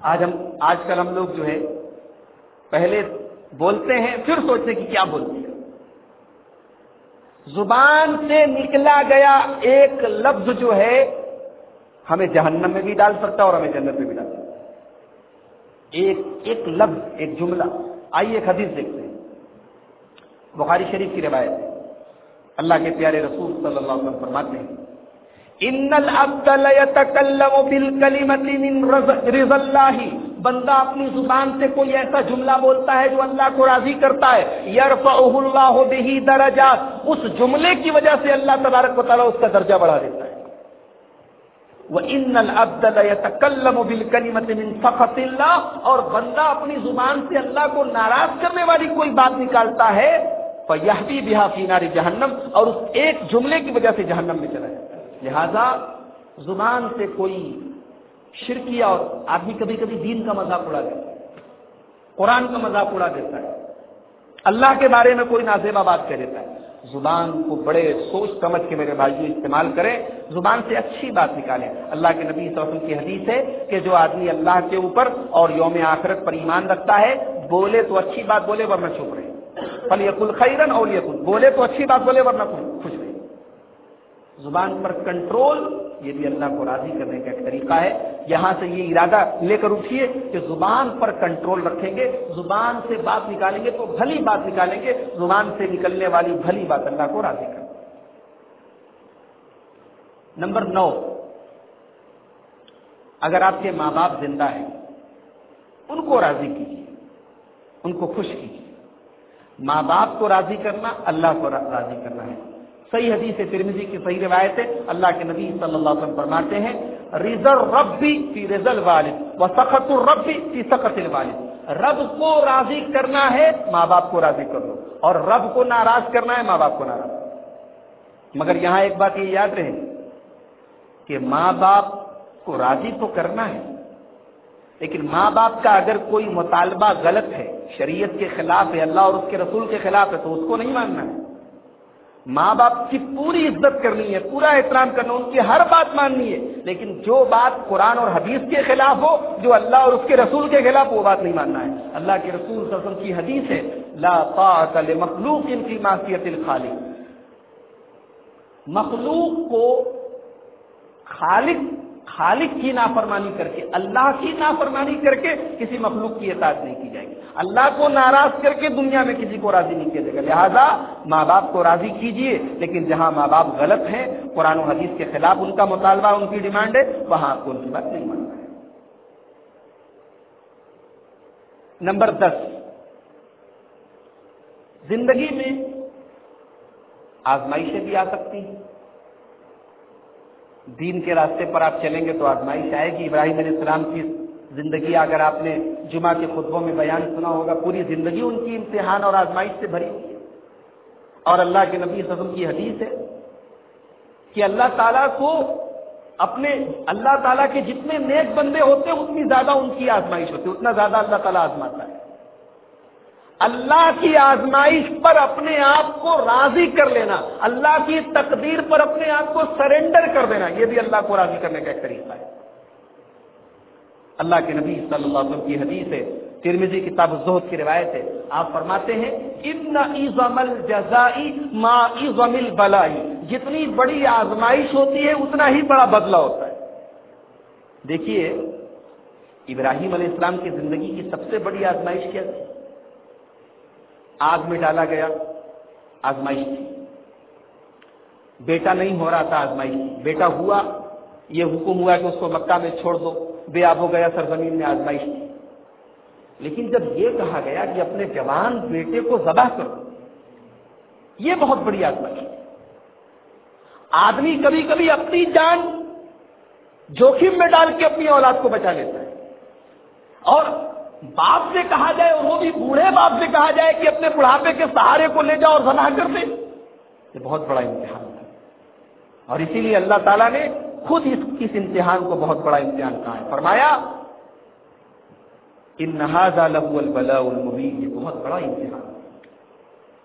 آج ہم، آج کل ہم لوگ جو ہے، پہلے بولتے ہیں، پھر سوچتے کہ کیا بولتے ہیں۔ زبان سے نکلا گیا ایک لفظ جو ہے، ہمیں جہنم میں بھی ڈال سکتا ہے اور ہمیں جنت میں بھی ڈال سکتا ہے۔ ایک ایک لفظ، ایک جملہ۔ آئیے ایک حدیث دیکھتے ہیں۔ بخاری شریف کی روایت اللہ کے پیارے رسول صلی اللہ علیہ وسلم فرماتے ہیں، ان العبد يتكلم بالكلمه من رضا الله بندہ اپنی زبان سے کوئی ایسا جملہ بولتا ہے جو اللہ کو راضی کرتا ہے۔ يرفعه الله به درجات اس جملے کی وجہ سے اللہ تبارک و تعالی اس کا درجہ بڑھا دیتا ہے۔ وان العبد يتكلم بالكلمه من سخط اور بندہ اپنی زبان سے اللہ کو ناراض کرنے والی کوئی بات نکالتا ہے فیہدی بها فی نار جہنم اور اس ایک جملے کی وجہ سے جہنم میں چلا جاتا ہے لہذا زبان سے کوئی شرکیہ اور آدمی کبھی کبھی دین کا مذاق اڑا دیتا ہے، قرآن کا مذاق اڑا دیتا ہے۔ اللہ کے بارے میں کوئی نازیبہ بات کہہ دیتا ہے۔ زبان کو بڑے سوچ سمجھ کے میرے بھائیوں استعمال کریں، زبان سے اچھی بات نکالیں۔ اللہ کے نبی صلی اللہ علیہ وسلم کی حدیث ہے کہ جو آدمی اللہ کے اوپر اور یوم آخرت پر ایمان رکھتا ہے، بولے تو اچھی بات بولے ورنہ چھپ رہے۔ پل یقل خیرن اور یقل بولے تو اچھی بات بولے ورنہ خوش رہے۔ زبان پر کنٹرول، یہ بھی اللہ کو راضی کرنے کا ایک طریقہ ہے۔ یہاں سے یہ ارادہ لے کر اٹھیے کہ زبان پر کنٹرول رکھیں گے، زبان سے بات نکالیں گے تو بھلی بات نکالیں گے، زبان سے نکلنے والی بھلی بات اللہ کو راضی کر نمبر نو، اگر آپ کے ماں باپ زندہ ہیں، ان کو راضی کیجیے، ان کو خوش کیجیے۔ ماں باپ کو راضی کرنا، اللہ کو راضی کرنا ہے۔ صحیح حدیث ترمزی کی صحیح روایت ہے۔ اللہ کے نبی صلی اللہ علیہ وسلم فرماتے ہیں رزل ربی فی رزل والد و سخت الربی فی سخت الوالد. رب کو راضی کرنا ہے، ماں باپ کو راضی کر لو۔ اور رب کو ناراض کرنا ہے، ماں باپ کو ناراض۔ مگر یہاں ایک بات یہ یاد رہے کہ ماں باپ کو راضی تو کرنا ہے، لیکن ماں باپ کا اگر کوئی مطالبہ غلط ہے، شریعت کے خلاف ہے، اللہ اور اس کے رسول کے خلاف ہے، تو اس کو نہیں ماننا ہے۔ ماں باپ کی پوری عزت کرنی ہے، پورا احترام کرنا، ان کی ہر بات ماننی ہے، لیکن جو بات قرآن اور حدیث کے خلاف ہو، جو اللہ اور اس کے رسول کے خلاف، وہ بات نہیں ماننا ہے۔ اللہ کے رسول صلی اللہ علیہ وسلم کی حدیث ہے، لا طاعت مخلوق ان کی معصیت الخالق۔ مخلوق کو خالق خالق کی نافرمانی کر کے، اللہ کی نافرمانی کر کے کسی مخلوق کی اطاعت نہیں کی جائے گی۔ اللہ کو ناراض کر کے دنیا میں کسی کو راضی نہیں کیا جائے گا۔ لہذا ماں باپ کو راضی کیجیے، لیکن جہاں ماں باپ غلط ہیں، قرآن و حدیث کے خلاف ان کا مطالبہ، ان کی ڈیمانڈ ہے، وہاں آپ کو ان کی بات نہیں ماننا ہے نمبر دس۔ زندگی میں آزمائشیں بھی آ سکتی ہیں۔ دین کے راستے پر آپ چلیں گے تو آزمائش آئے گی۔ ابراہیم علیہ السلام کی زندگی اگر آپ نے جمعہ کے خطبوں میں بیان سنا ہوگا، پوری زندگی ان کی امتحان اور آزمائش سے بھری ہوئی اور اللہ کے نبی وسلم کی حدیث ہے کہ اللہ تعالیٰ کو اپنے اللہ تعالیٰ کے جتنے نیک بندے ہوتے ہیں، اتنی زیادہ ان کی آزمائش ہوتی ہے، اتنا زیادہ اللہ تعالیٰ آزماتا ہے۔ اللہ کی آزمائش پر اپنے آپ کو راضی کر لینا، اللہ کی تقدیر پر اپنے آپ کو سرنڈر کر دینا، یہ بھی اللہ کو راضی کرنے کا ایک طریقہ ہے۔ اللہ کے نبی صلی اللہ علیہ وسلم کی حدیث ہے ترمیزی کتاب الزہد کی روایت ہے۔ آپ فرماتے ہیں، ان ایزم الجزائی ما ایزم البلائی جتنی بڑی آزمائش ہوتی ہے، اتنا ہی بڑا بدلہ ہوتا ہے۔ دیکھیے، ابراہیم علیہ السلام کی زندگی کی سب سے بڑی آزمائش کیا تھی؟ آگ میں ڈالا گیا، آزمائش تھی۔ بیٹا نہیں ہو رہا تھا آزمائش۔ بیٹا ہوا، یہ حکم ہوا کہ اس کو مکہ میں چھوڑ دو۔ بے آب ہو گیا سرزمین میں آزمائش تھی۔ لیکن جب یہ کہا گیا کہ اپنے جوان بیٹے کو ذبح کرو، یہ بہت بڑی آزمائش ہے آدمی کبھی کبھی اپنی جان جوخم میں ڈال کے اپنی اولاد کو بچا لیتا ہے۔ اور باپ سے کہا جائے اور وہ بھی بوڑھے باپ سے کہا جائے کہ اپنے بڑھاپے کے سہارے کو لے جاؤ اور ذبح کر دے۔ یہ بہت بڑا امتحان تھا۔ اور اسی لیے اللہ تعالیٰ نے خود اس اس امتحان کو بہت بڑا امتحان کہا ہے۔ فرمایا، ان نہاز المبین۔ یہ بہت بڑا امتحان۔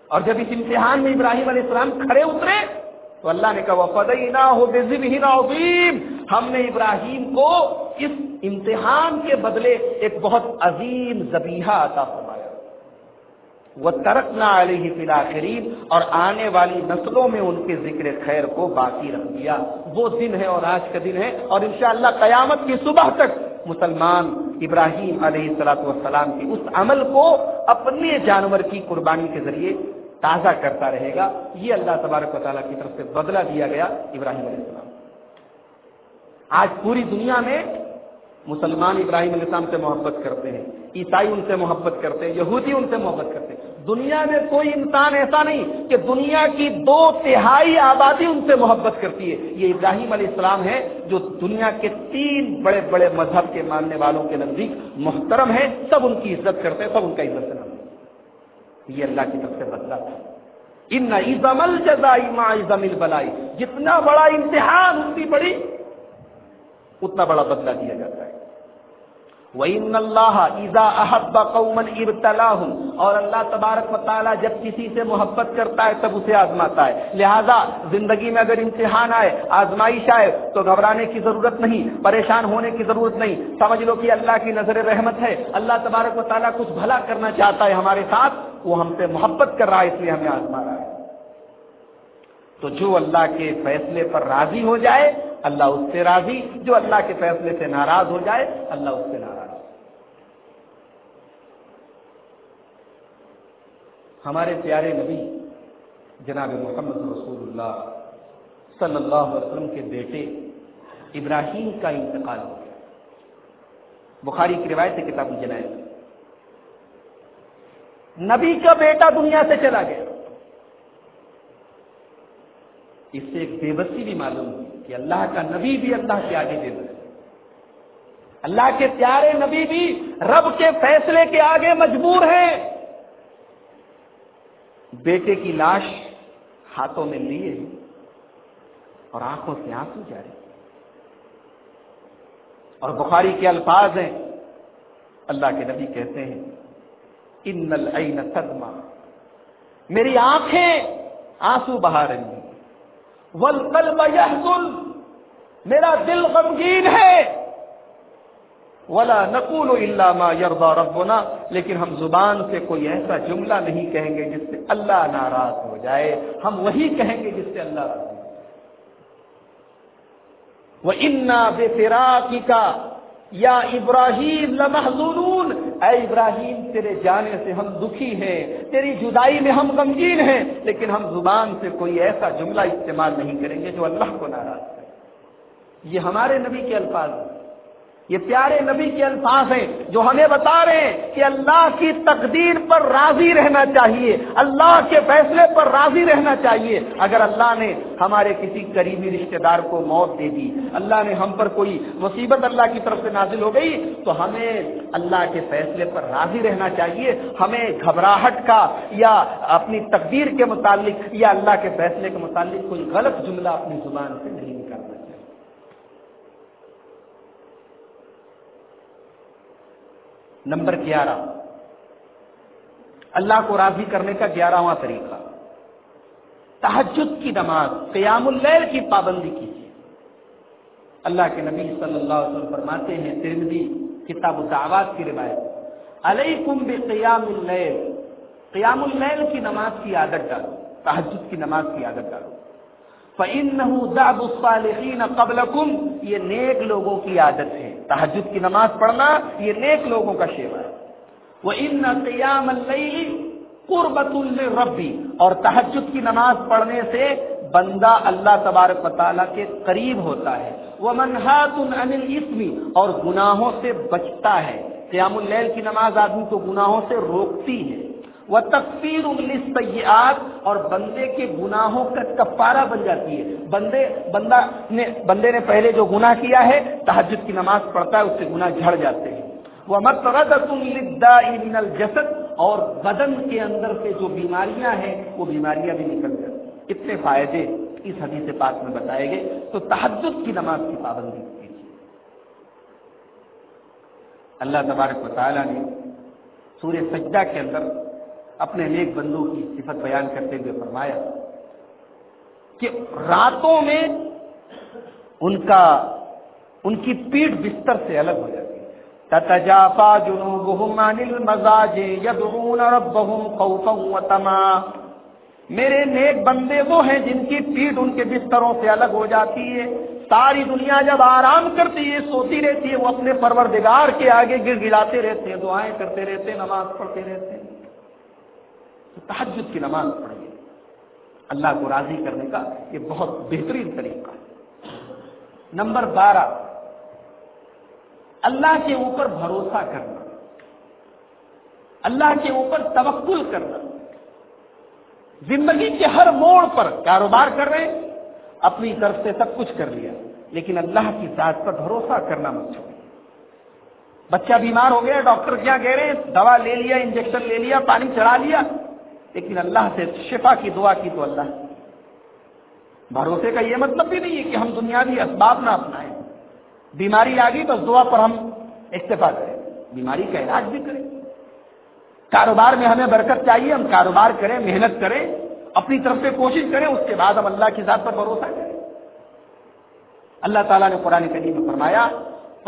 اور جب اس امتحان میں ابراہیم علیہ السلام کھڑے اترے، تو اللہ نے کہا وفدئی نہ ہو بے ہی ہم نے ابراہیم کو اس امتحان کے بدلے ایک بہت عظیم زبیحہ عطا فرمایا۔ وہ ترک نہ علیہ فلاخرین اور آنے والی نسلوں میں ان کے ذکر خیر کو باقی رکھ دیا۔ وہ دن ہے اور آج کا دن ہے، اور انشاءاللہ قیامت کی صبح تک مسلمان ابراہیم علیہ السلاۃ والسلام کے اس عمل کو اپنے جانور کی قربانی کے ذریعے تازہ کرتا رہے گا۔ یہ اللہ تبارک و تعالیٰ کی طرف سے بدلہ دیا گیا ابراہیم علیہ السلام۔ آج پوری دنیا میں مسلمان ابراہیم علیہ السلام سے محبت کرتے ہیں، عیسائی ان سے محبت کرتے ہیں، یہودی ان سے محبت کرتے ہیں۔ دنیا میں کوئی انسان ایسا نہیں کہ دنیا کی دو تہائی آبادی ان سے محبت کرتی ہے۔ یہ ابراہیم علیہ السلام ہے جو دنیا کے تین بڑے بڑے مذہب کے ماننے والوں کے نزدیک محترم ہیں، سب ان کی عزت کرتے ہیں، سب ان کا عزت کرتے یہ اللہ کی طرف سے بدلا تھا۔ ان عزم الجزائی ما عزم البلائی جتنا بڑا امتحان، اتنی بڑی، اتنا بڑا بدلہ دیا جاتا ہے۔ وَإِنَّ اللَّهَ إِذَا أَحَبَّ قَوْمًا ابْتَلَاهُمْ اور اللہ تبارک و تعالی جب کسی سے محبت کرتا ہے تب اسے آزماتا ہے۔ لہذا زندگی میں اگر امتحان آئے، آزمائش آئے، تو گھبرانے کی ضرورت نہیں، پریشان ہونے کی ضرورت نہیں۔ سمجھ لو کہ اللہ کی نظر رحمت ہے، اللہ تبارک و تعالیٰ کچھ بھلا کرنا چاہتا ہے ہمارے ساتھ، وہ ہم سے محبت کر رہا ہے اس لیے ہمیں آزما رہا ہے۔ تو جو اللہ کے فیصلے پر راضی ہو جائے، اللہ اس سے راضی۔ جو اللہ کے فیصلے سے ناراض ہو جائے، اللہ اس سے ناراض۔ ہمارے پیارے نبی، جناب محمد رسول اللہ صلی اللہ علیہ وسلم کے بیٹے ابراہیم کا انتقال ہو گیا۔ بخاری کی روایت کتاب جنائے نبی کا بیٹا دنیا سے چلا گیا۔ اس سے ایک بے بسی بھی معلوم ہوئی کہ اللہ کا نبی بھی اللہ کے آگے بے بس اللہ کے پیارے نبی بھی رب کے فیصلے کے آگے مجبور ہیں۔ بیٹے کی لاش ہاتھوں میں لیے اور آنکھوں سے آنسو جا رہے اور بخاری کے الفاظ ہیں۔ اللہ کے نبی کہتے ہیں، ان العین صدمہ میری آنکھیں آنسو بہا رہی ہیں۔ والقلب يحزن. میرا دل غمگین ہے. ولا نقول الا ما يرضى ربنا. لیکن ہم زبان سے کوئی ایسا جملہ نہیں کہیں گے جس سے اللہ ناراض ہو جائے. ہم وہی کہیں گے جس سے اللہ راضی وہ انا بے فراقی کا یا ابراہیم لمحزون اے ابراہیم، تیرے جانے سے ہم دکھی ہیں، تیری جدائی میں ہم غمگین ہیں، لیکن ہم زبان سے کوئی ایسا جملہ استعمال نہیں کریں گے جو اللہ کو ناراض کرے۔ یہ ہمارے نبی کے الفاظ ہیں۔ یہ پیارے نبی کے الفاظ ہیں جو ہمیں بتا رہے ہیں کہ اللہ کی تقدیر پر راضی رہنا چاہیے، اللہ کے فیصلے پر راضی رہنا چاہیے۔ اگر اللہ نے ہمارے کسی قریبی رشتہ دار کو موت دے دی، اللہ نے ہم پر کوئی مصیبت اللہ کی طرف سے نازل ہو گئی، تو ہمیں اللہ کے فیصلے پر راضی رہنا چاہیے۔ ہمیں گھبراہٹ کا یا اپنی تقدیر کے متعلق یا اللہ کے فیصلے کے متعلق کوئی غلط جملہ اپنی زبان سے نہیں۔ نمبر گیارہ۔ اللہ کو راضی کرنے کا گیارہواں طریقہ۔ تحجد کی نماز، قیام اللیل کی پابندی کیجیے۔ اللہ کے نبی صلی اللہ علیہ وسلم فرماتے ہیں ترمدی کتاب الدعوات کی روایت علیکم بقیام اللیل۔ قیام اللیل کی نماز کی عادت ڈالو تحجد کی نماز کی عادت ڈالو۔ فَإِنَّهُ دَعْبُ الصَّالِحِينَ قَبْلَكُمْ یہ نیک لوگوں کی عادت ہے۔ تحجد کی نماز پڑھنا یہ نیک لوگوں کا شیوا ہے۔ وَإِنَّ قِيَامَ اللَّيْلِ قُرْبَةٌ لِلرَّبِّ۔ اور تحجد کی نماز پڑھنے سے بندہ اللہ تبارک و تعالیٰ کے قریب ہوتا ہے۔ وَمَنْهَاتٌ عَنِ الْإِثْمِ۔ اور گناہوں سے بچتا ہے۔ قیام اللیل کی نماز آدمی کو گناہوں سے روکتی ہے۔ وہ تقسیر انگلش سیاحت اور بندے کے گناہوں کا کفارہ بن جاتی ہے۔ بندے، بندہ نے، بندے نے پہلے جو گناہ کیا ہے تحجد کی نماز پڑھتا ہے، اس سے گناہ جھڑ جاتے ہیں۔ وہ من الجسد، اور بدن کے اندر سے جو بیماریاں ہیں، وہ بیماریاں بھی نکل جاتی اتنے فائدے اس حدیث پاک میں بتائے گئے۔ تو تحجد کی نماز کی پابندی کیجیے اللہ تبارک و تعالیٰ نے سورہ سجدہ کے اندر اپنے نیک بندوں کی صفت بیان کرتے ہوئے فرمایا کہ راتوں میں ان کا ان کی پیٹ بستر سے الگ ہو جاتی ہے۔ تتجافا جنوبهم عن المزاج يدعون ربهم خوفا وطمعا میرے نیک بندے وہ ہیں جن کی پیٹ ان کے بستروں سے الگ ہو جاتی ہے۔ ساری دنیا جب آرام کرتی ہے، سوتی رہتی ہے، وہ اپنے پروردگار کے آگے گر گراتے رہتے ہیں، دعائیں کرتے رہتے ہیں، نماز پڑھتے رہتے ہیں۔ تحجد کی نماز پڑھیے۔ اللہ کو راضی کرنے کا یہ بہت بہترین طریقہ ہے۔ نمبر بارہ، اللہ کے اوپر بھروسہ کرنا۔ اللہ کے اوپر توکل کرنا۔ زندگی کے ہر موڑ پر کاروبار کر رہے ہیں، اپنی طرف سے سب کچھ کر لیا۔ لیکن اللہ کی ذات پر بھروسہ کرنا مت چھوڑیے۔ بچہ بیمار ہو گیا، ڈاکٹر کیا کہہ رہے ہیں، دوا لے لیا، انجیکشن لے لیا، پانی چڑھا لیا لیکن اللہ سے شفا کی دعا کی تو اللہ بھروسے کا یہ مطلب بھی نہیں ہے کہ ہم دنیاوی اسباب نہ اپنائیں۔ بیماری آ گئی بس دعا پر ہم اکتفا کریں۔ بیماری کا علاج بھی کریں۔ کاروبار میں ہمیں برکت چاہیے، ہم کاروبار کریں، محنت کریں، اپنی طرف سے کوشش کریں، اس کے بعد ہم اللہ کی ذات پر بھروسہ کریں۔ اللہ تعالیٰ نے قرآن کریم میں فرمایا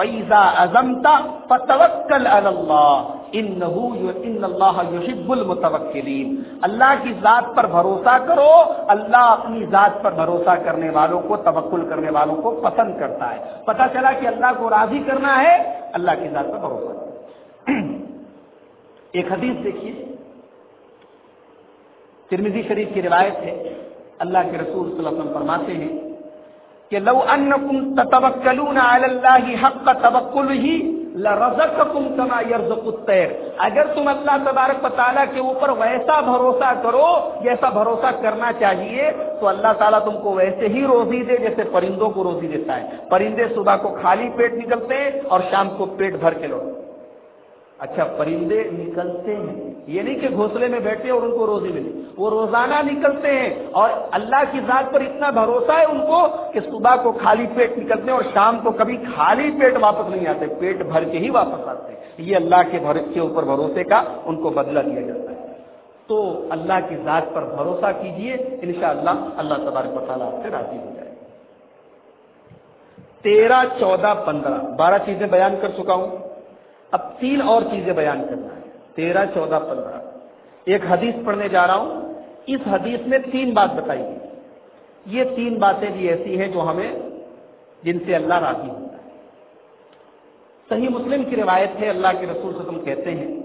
فیضا ازمتا فتوکل اللہ ان اللہ یحب المتوکلین اللہ کی ذات پر بھروسہ کرو، اللہ اپنی ذات پر بھروسہ کرنے والوں کو، توکل کرنے والوں کو پسند کرتا ہے۔ پتہ چلا کہ اللہ کو راضی کرنا ہے، اللہ کی ذات پر بھروسہ کرو۔ ایک حدیث دیکھیے۔ ترمیزی شریف کی روایت ہے، اللہ کے رسول صلی اللہ علیہ وسلم فرماتے ہیں کہ لو انکم تتوکلون علی اللہ حق توکل ہی لرزقکم کما یرزق الطیر۔ اگر تم اللہ تبارک و تعالیٰ کے اوپر ویسا بھروسہ کرو جیسا بھروسہ کرنا چاہیے، تو اللہ تعالیٰ تم کو ویسے ہی روزی دے جیسے پرندوں کو روزی دیتا ہے۔ پرندے صبح کو خالی پیٹ نکلتے ہیں اور شام کو پیٹ بھر کے لوٹتے اچھا پرندے نکلتے ہیں۔ یہ نہیں کہ گھونسلے میں بیٹھے اور ان کو روزی ملے وہ روزانہ نکلتے ہیں اور اللہ کی ذات پر اتنا بھروسہ ہے ان کو کہ صبح کو خالی پیٹ نکلتے ہیں اور شام کو کبھی خالی پیٹ واپس نہیں آتے، پیٹ بھر کے ہی واپس آتے ہیں۔ یہ اللہ کے کے اوپر بھروسے کا ان کو بدلہ دیا جاتا ہے۔ تو اللہ کی ذات پر بھروسہ کیجیے، انشاءاللہ اللہ تبارک و تعالیٰ آپ سے راضی ہو جائے۔ تیرہ، چودہ، پندرہ، بارہ چیزیں بیان کر چکا ہوں۔ اب تین اور چیزیں بیان کرنا ہے۔ تیرہ، چودہ، پندرہ۔ ایک حدیث پڑھنے جا رہا ہوں۔ اس حدیث میں تین بات بتائی گئی۔ یہ تین باتیں بھی ایسی ہیں جو ہمیں جن سے اللہ راضی ہوتا ہے۔ صحیح مسلم کی روایت ہے، اللہ کے رسول سے تم کہتے ہیں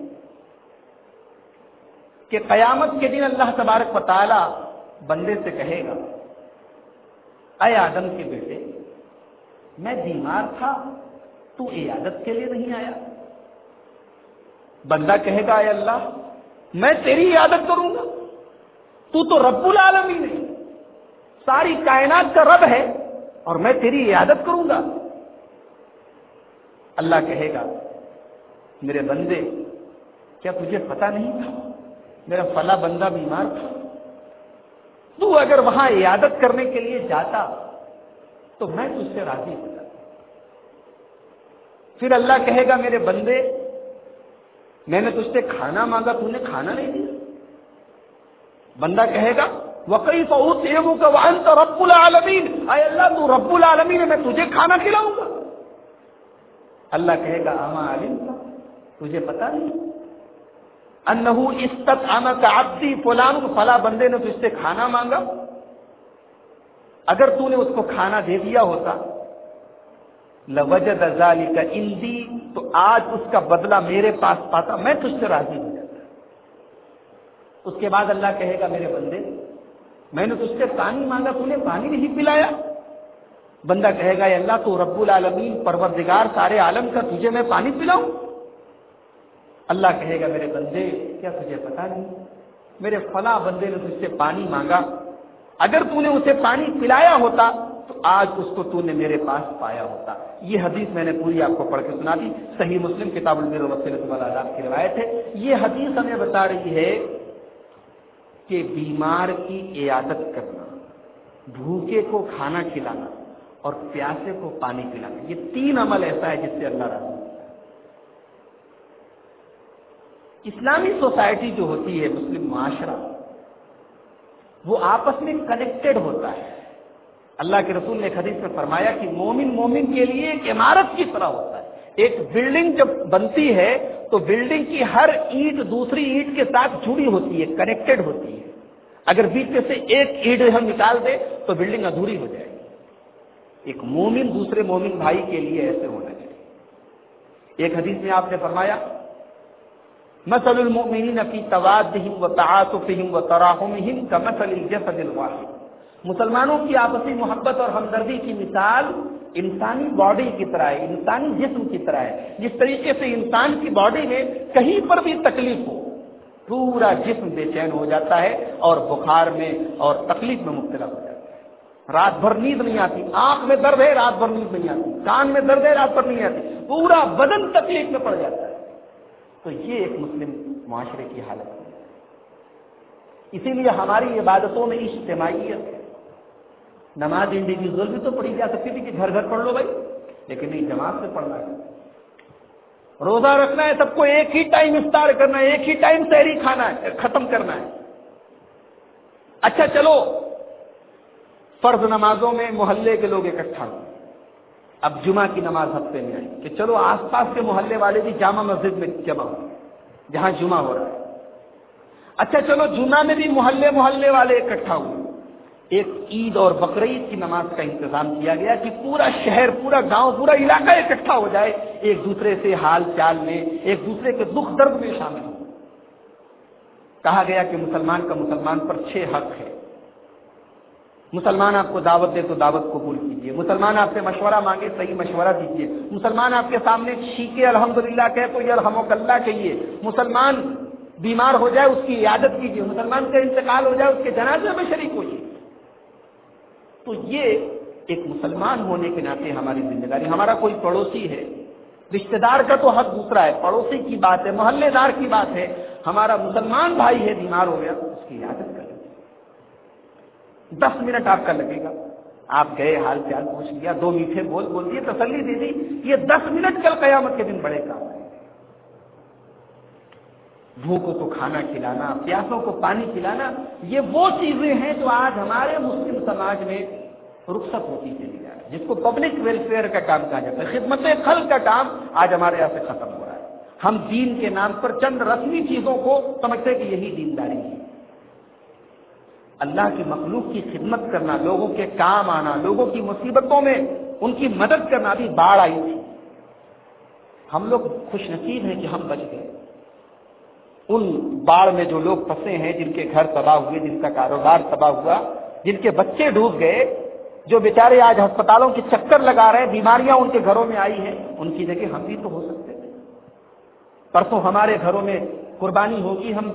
کہ قیامت کے دن اللہ تبارک و تعالی بندے سے کہے گا، اے آدم کے بیٹے، میں بیمار تھا تو عیادت کے لیے نہیں آیا۔ بندہ کہے گا، اے اللہ، میں تیری عادت کروں گا۔ تو تو رب العالمین نہیں ساری کائنات کا رب ہے اور میں تیری عادت کروں گا۔ اللہ کہے گا، میرے بندے، کیا تجھے پتا نہیں تھا؟ میرا فلا بندہ بیمار تھا۔ تو اگر وہاں عیادت کرنے کے لیے جاتا تو میں تجھ سے راضی ہو جاتا پھر اللہ کہے گا، میرے بندے میں نے تجھ سے کھانا مانگا، تم نے کھانا نہیں دیا۔ بندہ کہے گا وقی فوت کا تو رب العالمین اے اللہ، تو رب العالمین ہے، میں تجھے کھانا کھلاؤں گا۔ اللہ کہے گا، اما علم کا تجھے پتا نہیں۔ انہو استت اما کا فلان، فلا بندے نے تجھ سے کھانا مانگا۔ اگر تو نے اس کو کھانا دے دیا ہوتا لوجد ازالی کا اندی تو آج اس کا بدلہ میرے پاس پاتا، میں تجھ سے راضی ہو جاتا اس کے بعد اللہ کہے گا، میرے بندے، میں نے تجھ سے پانی مانگا، تو نے پانی نہیں پلایا۔ بندہ کہے گا اللہ، تو رب العالمین، پروردگار سارے عالم کا، تجھے میں پانی پلاؤں؟ اللہ کہے گا، میرے بندے، کیا تجھے پتا نہیں؟ میرے فلاں بندے نے تجھ سے پانی مانگا۔ اگر تو نے اسے پانی پلایا ہوتا تو آج اس کو تو نے میرے پاس پایا ہوتا۔ یہ حدیث میں نے پوری آپ کو پڑھ کے سنا دی۔ صحیح مسلم کتاب البیر کی روایت ہے۔ یہ حدیث ہمیں بتا رہی ہے کہ بیمار کی عیادت کرنا، بھوکے کو کھانا کھلانا اور پیاسے کو پانی پلانا، یہ تین عمل ایسا ہے جس سے اللہ رہا اسلامی سوسائٹی جو ہوتی ہے، مسلم معاشرہ، وہ آپس میں کنیکٹڈ ہوتا ہے۔ اللہ کے رسول نے حدیث میں فرمایا کہ مومن مومن کے لیے ایک عمارت کی طرح ہوتا ہے۔ ایک بلڈنگ جب بنتی ہے تو بلڈنگ کی ہر اینٹ دوسری اینٹ کے ساتھ جڑی ہوتی ہے کنیکٹڈ ہوتی ہے۔ اگر بیچ میں سے ایک اینٹ ہم نکال دیں تو بلڈنگ ادھوری ہو جائے گی۔ ایک مومن دوسرے مومن بھائی کے لیے ایسے ہونا چاہیے۔ ایک حدیث میں آپ نے فرمایا مسل المؤمنین فی توادہم و تعاطفہم و تراحمہم کا مسل الجسد الواحد۔ مسلمانوں کی آپسی محبت اور ہمدردی کی مثال انسانی باڈی کی طرح ہے، انسانی جسم کی طرح ہے۔ جس طریقے سے انسان کی باڈی میں کہیں پر بھی تکلیف ہو، پورا جسم بے چین ہو جاتا ہے اور بخار میں اور تکلیف میں مبتلا ہو جاتا ہے۔ رات بھر نیند نہیں آتی، آنکھ میں درد ہے، رات بھر نیند نہیں آتی۔ کان میں درد ہے، رات بھر نہیں آتی۔ پورا بدن تکلیف میں پڑ جاتا ہے۔ تو یہ ایک مسلم معاشرے کی حالت ہے۔ اسی لیے ہماری عبادتوں میں اجتماعیت ہے نماز انڈیویجل بھی تو پڑھی جا سکتی تھی کہ گھر گھر پڑھ لو بھائی، لیکن نہیں، جماعت سے پڑھنا ہے۔ روزہ رکھنا ہے، سب کو ایک ہی ٹائم افطار کرنا ہے، ایک ہی ٹائم سحری کھانا ہے، ختم کرنا ہے۔ اچھا چلو۔ فرض نمازوں میں محلے کے لوگ اکٹھا ہوں۔ اب جمعہ کی نماز ہفتے میں آئی۔ کہ چلو، آس پاس کے محلے والے بھی جامع مسجد میں جمع ہو جہاں جمعہ ہو رہا ہے۔ اچھا چلو، جمعہ میں بھی محلے محلے والے اکٹھا ہوئے ایک عید اور بقرعید کی نماز کا انتظام کیا گیا کہ پورا شہر، پورا گاؤں، پورا علاقہ اکٹھا ہو جائے، ایک دوسرے سے حال چال میں، ایک دوسرے کے دکھ درد میں شامل ہو۔ کہا گیا کہ مسلمان کا مسلمان پر چھ حق ہے مسلمان آپ کو دعوت دے تو دعوت قبول کیجیے مسلمان آپ سے مشورہ مانگے صحیح مشورہ دیجیے مسلمان آپ کے سامنے شیخے الحمد للہ کہ تو یہ الحمد اللہ کہیے۔ مسلمان بیمار ہو جائے اس کی عیادت کیجیے مسلمان کا انتقال ہو جائے اس کے جنازے میں شریک ہوئیے۔ تو یہ ایک مسلمان ہونے کے ناطے ہماری ذمہ داری، ہمارا کوئی پڑوسی ہے رشتے دار کا تو حق دوسرا ہے، پڑوسی کی بات ہے، محلے دار کی بات ہے، ہمارا مسلمان بھائی ہے، بیمار ہو گیا، اس کی عادت کر دس منٹ آپ کا لگے گا۔ آپ گئے، حال چال پوچھ لیا دو میٹھے بول بول دیے، تسلی دے دی، یہ دس منٹ کل قیامت کے دن بڑے کام ہے بھوکوں کو کھانا کھلانا، پیاسوں کو پانی پلانا یہ وہ چیزیں ہیں جو آج ہمارے مسلم سماج میں رخصت ہوتی چلی جا رہی ہے جس کو پبلک ویلفیئر کا کام کہا جاتا ہے، خدمت خل کا کام آج ہمارے یہاں سے ختم ہو رہا ہے۔ ہم دین کے نام پر چند رسمی چیزوں کو سمجھتے ہیں کہ یہی دینداری ہے۔ اللہ کی مخلوق کی خدمت کرنا، لوگوں کے کام آنا، لوگوں کی مصیبتوں میں ان کی مدد کرنا بھی باڑھ آئی تھی۔ ہم لوگ خوش نصیب ہیں کہ ہم بچ گئے۔ ان باڑھ میں جو لوگ پھنسے ہیں، جن کے گھر تباہ ہوئے، جن کا کاروبار تباہ ہوا، جن کے بچے ڈوب گئے، جو بیچارے آج ہسپتالوں کے چکر لگا رہے ہیں، بیماریاں ان کے گھروں میں آئی ہیں، ان کی جگہ ہم بھی تو ہو سکتے تھے پرسوں ہمارے گھروں میں قربانی ہوگی، ہم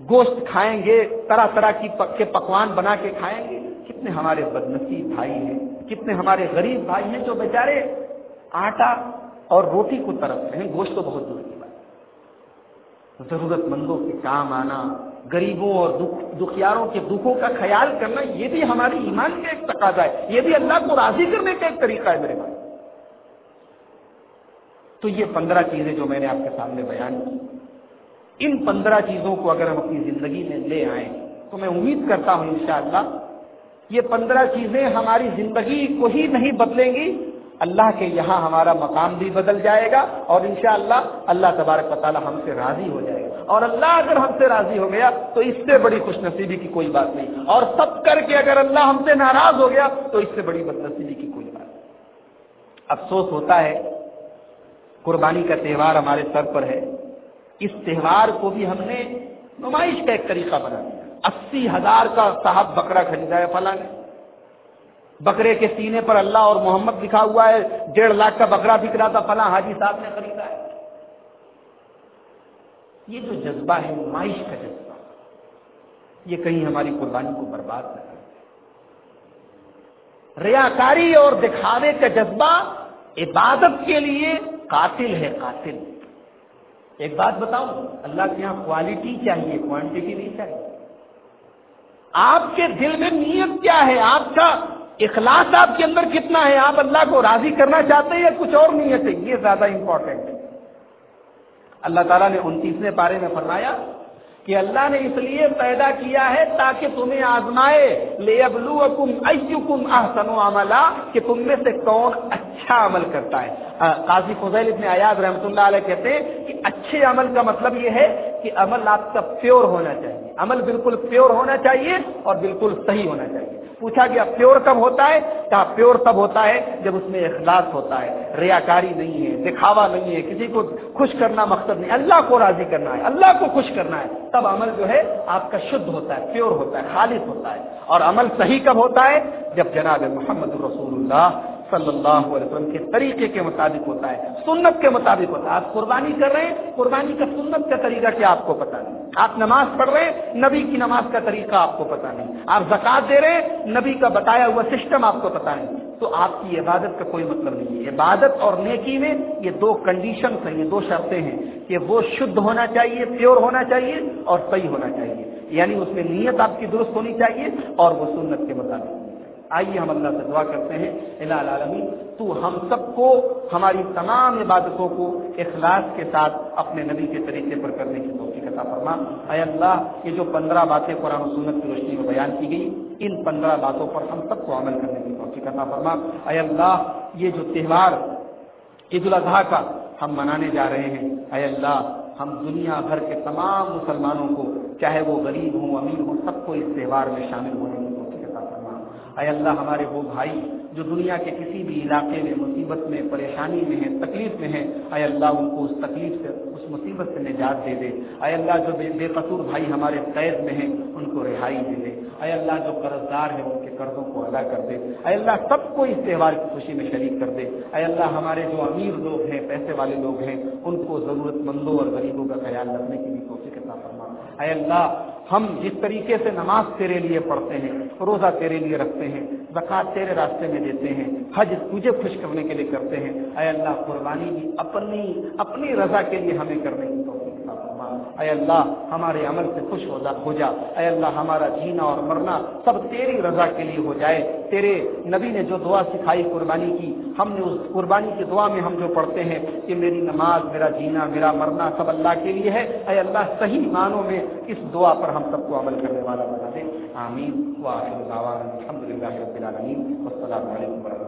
گوشت کھائیں گے، طرح طرح کی کے پکوان بنا کے کھائیں گے۔ کتنے ہمارے بدنصیب بھائی ہیں، کتنے ہمارے غریب بھائی ہیں جو بیچارے آٹا اور روٹی کو طرف ہیں، گوشت تو بہت دور کی۔ بات ضرورت مندوں کے کام آنا، غریبوں اور دکھیاروں کے دکھوں کا خیال کرنا، یہ بھی ہماری ایمان کا ایک تقاضا ہے۔ یہ بھی اللہ کو راضی کرنے کا ایک طریقہ ہے میرے بھائی۔ تو یہ پندرہ چیزیں جو میں نے آپ کے سامنے بیان کی، ان پندرہ چیزوں کو اگر ہم اپنی زندگی میں لے آئیں تو میں امید کرتا ہوں انشاءاللہ یہ پندرہ چیزیں ہماری زندگی کو ہی نہیں بدلیں گی اللہ کے یہاں ہمارا مقام بھی بدل جائے گا اور انشاءاللہ اللہ تبارک و تعالی ہم سے راضی ہو جائے گا۔ اور اللہ اگر ہم سے راضی ہو گیا تو اس سے بڑی خوش نصیبی کی کوئی بات نہیں۔ اور سب کر کے اگر اللہ ہم سے ناراض ہو گیا تو اس سے بڑی بد نصیبی کی کوئی بات نہیں۔ افسوس ہوتا ہے، قربانی کا تہوار ہمارے سر پر ہے۔ اس تہوار کو بھی ہم نے نمائش کا ایک طریقہ بنا دیا۔ اسی ہزار کا صاحب بکرا خریدا ہے، فلاں نے۔ بکرے کے سینے پر اللہ اور محمد لکھا ہوا ہے، ڈیڑھ لاکھ کا بکرا بک رہا تھا، فلاں حاجی صاحب نے خریدا ہے۔ یہ جو جذبہ ہے نمائش کا جذبہ۔ یہ کہیں ہماری قربانی کو برباد نہ کر ریاکاری اور دکھاوے کا جذبہ عبادت کے لیے قاتل ہے، قاتل۔ ایک بات بتاؤں، اللہ کے یہاں کوالٹی چاہیے کوانٹٹی نہیں چاہیے۔ آپ کے دل میں نیت کیا ہے؟ آپ کا اخلاص آپ کے اندر کتنا ہے؟ آپ اللہ کو راضی کرنا چاہتے ہیں یا کچھ اور نیت ہے یہ زیادہ امپورٹنٹ ہے۔ اللہ تعالیٰ نے انتیسویں بارے میں فرمایا کہ اللہ نے اس لیے پیدا کیا ہے تاکہ تمہیں آزمائے لے ابلو کم احسن کہ تم میں سے کون اچھا عمل کرتا ہے۔ قاضی فضیل ابن ایاز رحمۃ اللہ علیہ کہتے ہیں کہ اچھے عمل کا مطلب یہ ہے کہ عمل آپ کا پیور ہونا چاہیے۔ عمل بالکل پیور ہونا چاہیے اور بالکل صحیح ہونا چاہیے۔ پوچھا گیا، پیور کب ہوتا ہے؟ کہا، پیور تب ہوتا ہے جب اس میں اخلاص ہوتا ہے، ریاکاری نہیں ہے، دکھاوا نہیں ہے، کسی کو خوش کرنا مقصد نہیں، اللہ کو راضی کرنا ہے، اللہ کو خوش کرنا ہے، تب عمل جو ہے آپ کا شدھ ہوتا ہے، پیور ہوتا ہے، خالص ہوتا ہے اور عمل صحیح کب ہوتا ہے؟ جب جناب محمد رسول اللہ صلی اللہ علیہ وسلم کے طریقے کے مطابق ہوتا ہے، سنت کے مطابق ہوتا ہے۔ آپ قربانی کر رہے ہیں، قربانی کا سنت کا طریقہ کیا آپ کو پتا نہیں۔ آپ نماز پڑھ رہے ہیں، نبی کی نماز کا طریقہ آپ کو پتا نہیں۔ آپ زکات دے رہے ہیں، نبی کا بتایا ہوا سسٹم آپ کو پتا نہیں۔ تو آپ کی عبادت کا کوئی مطلب نہیں ہے۔ عبادت اور نیکی میں یہ دو کنڈیشن ہیں، یہ دو شرطیں ہیں کہ وہ شدھ ہونا چاہیے پیور ہونا چاہیے اور صحیح ہونا چاہیے۔ یعنی اس میں نیت آپ کی درست ہونی چاہیے اور وہ سنت کے مطابق۔ آئیے ہم اللہ سے دعا کرتے ہیں، الہ العالمین، تو ہم سب کو، ہماری تمام عبادتوں کو اخلاص کے ساتھ اپنے نبی کے طریقے پر کرنے کی توفیق عطا فرما۔ اے اللہ، یہ جو پندرہ باتیں قرآن و سنت کی روشنی میں بیان کی گئی، ان پندرہ باتوں پر ہم سب کو عمل کرنے کی توفیق عطا فرما۔ اے اللہ، یہ جو تہوار، عید الاضحیٰ کا ہم منانے جا رہے ہیں، اے اللہ، ہم دنیا بھر کے تمام مسلمانوں کو، چاہے وہ غریب ہوں، امیر ہوں، سب کو اس تہوار میں شامل ہونے کی توفیق عطا فرما اے اللہ، ہمارے وہ بھائی جو دنیا کے کسی بھی علاقے میں، مصیبت میں، پریشانی میں ہیں تکلیف میں ہیں اے اللہ، ان کو اس تکلیف سے، اس مصیبت سے نجات دے دے۔ اے اللہ، جو بے بے قصور بھائی ہمارے قید میں ہیں، ان کو رہائی دے دے۔ اے اللہ، جو قرض دار ہیں، ان کے قرضوں کو ادا کر دے۔ اے اللہ، سب کو اس تہوار کی خوشی میں شریک کر دے۔ اے اللہ، ہمارے جو امیر لوگ ہیں، پیسے والے لوگ ہیں، ان کو ضرورت مندوں اور غریبوں کا خیال رکھنے کی بھی کوشش عطا فرما۔ اے اللہ ہم جس طریقے سے نماز تیرے لیے پڑھتے ہیں، روزہ تیرے لیے رکھتے ہیں، زکوٰۃ تیرے راستے میں دیتے ہیں، حج تجھے خوش کرنے کے لیے کرتے ہیں، اے اللہ قربانی بھی اپنی اپنی رضا کے لیے ہمیں کرنے کی تو اے اللہ، ہمارے عمل سے خوش ہو جا ہو جا۔ اے اللہ، ہمارا جینا اور مرنا سب تیری رضا کے لیے ہو جائے۔ تیرے نبی نے جو دعا سکھائی قربانی کی، ہم نے اس قربانی کی دعا میں ہم جو پڑھتے ہیں کہ میری نماز، میرا جینا، میرا مرنا سب اللہ کے لیے ہے۔ اے اللہ، صحیح معنوں میں اس دعا پر ہم سب کو عمل کرنے والا بنا دے۔ آمین۔ وآخر دعوانا الحمد للہ رب العالمین۔ والسلام علیکم ورحمۃ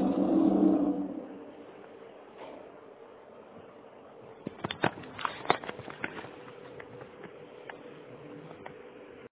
اللہ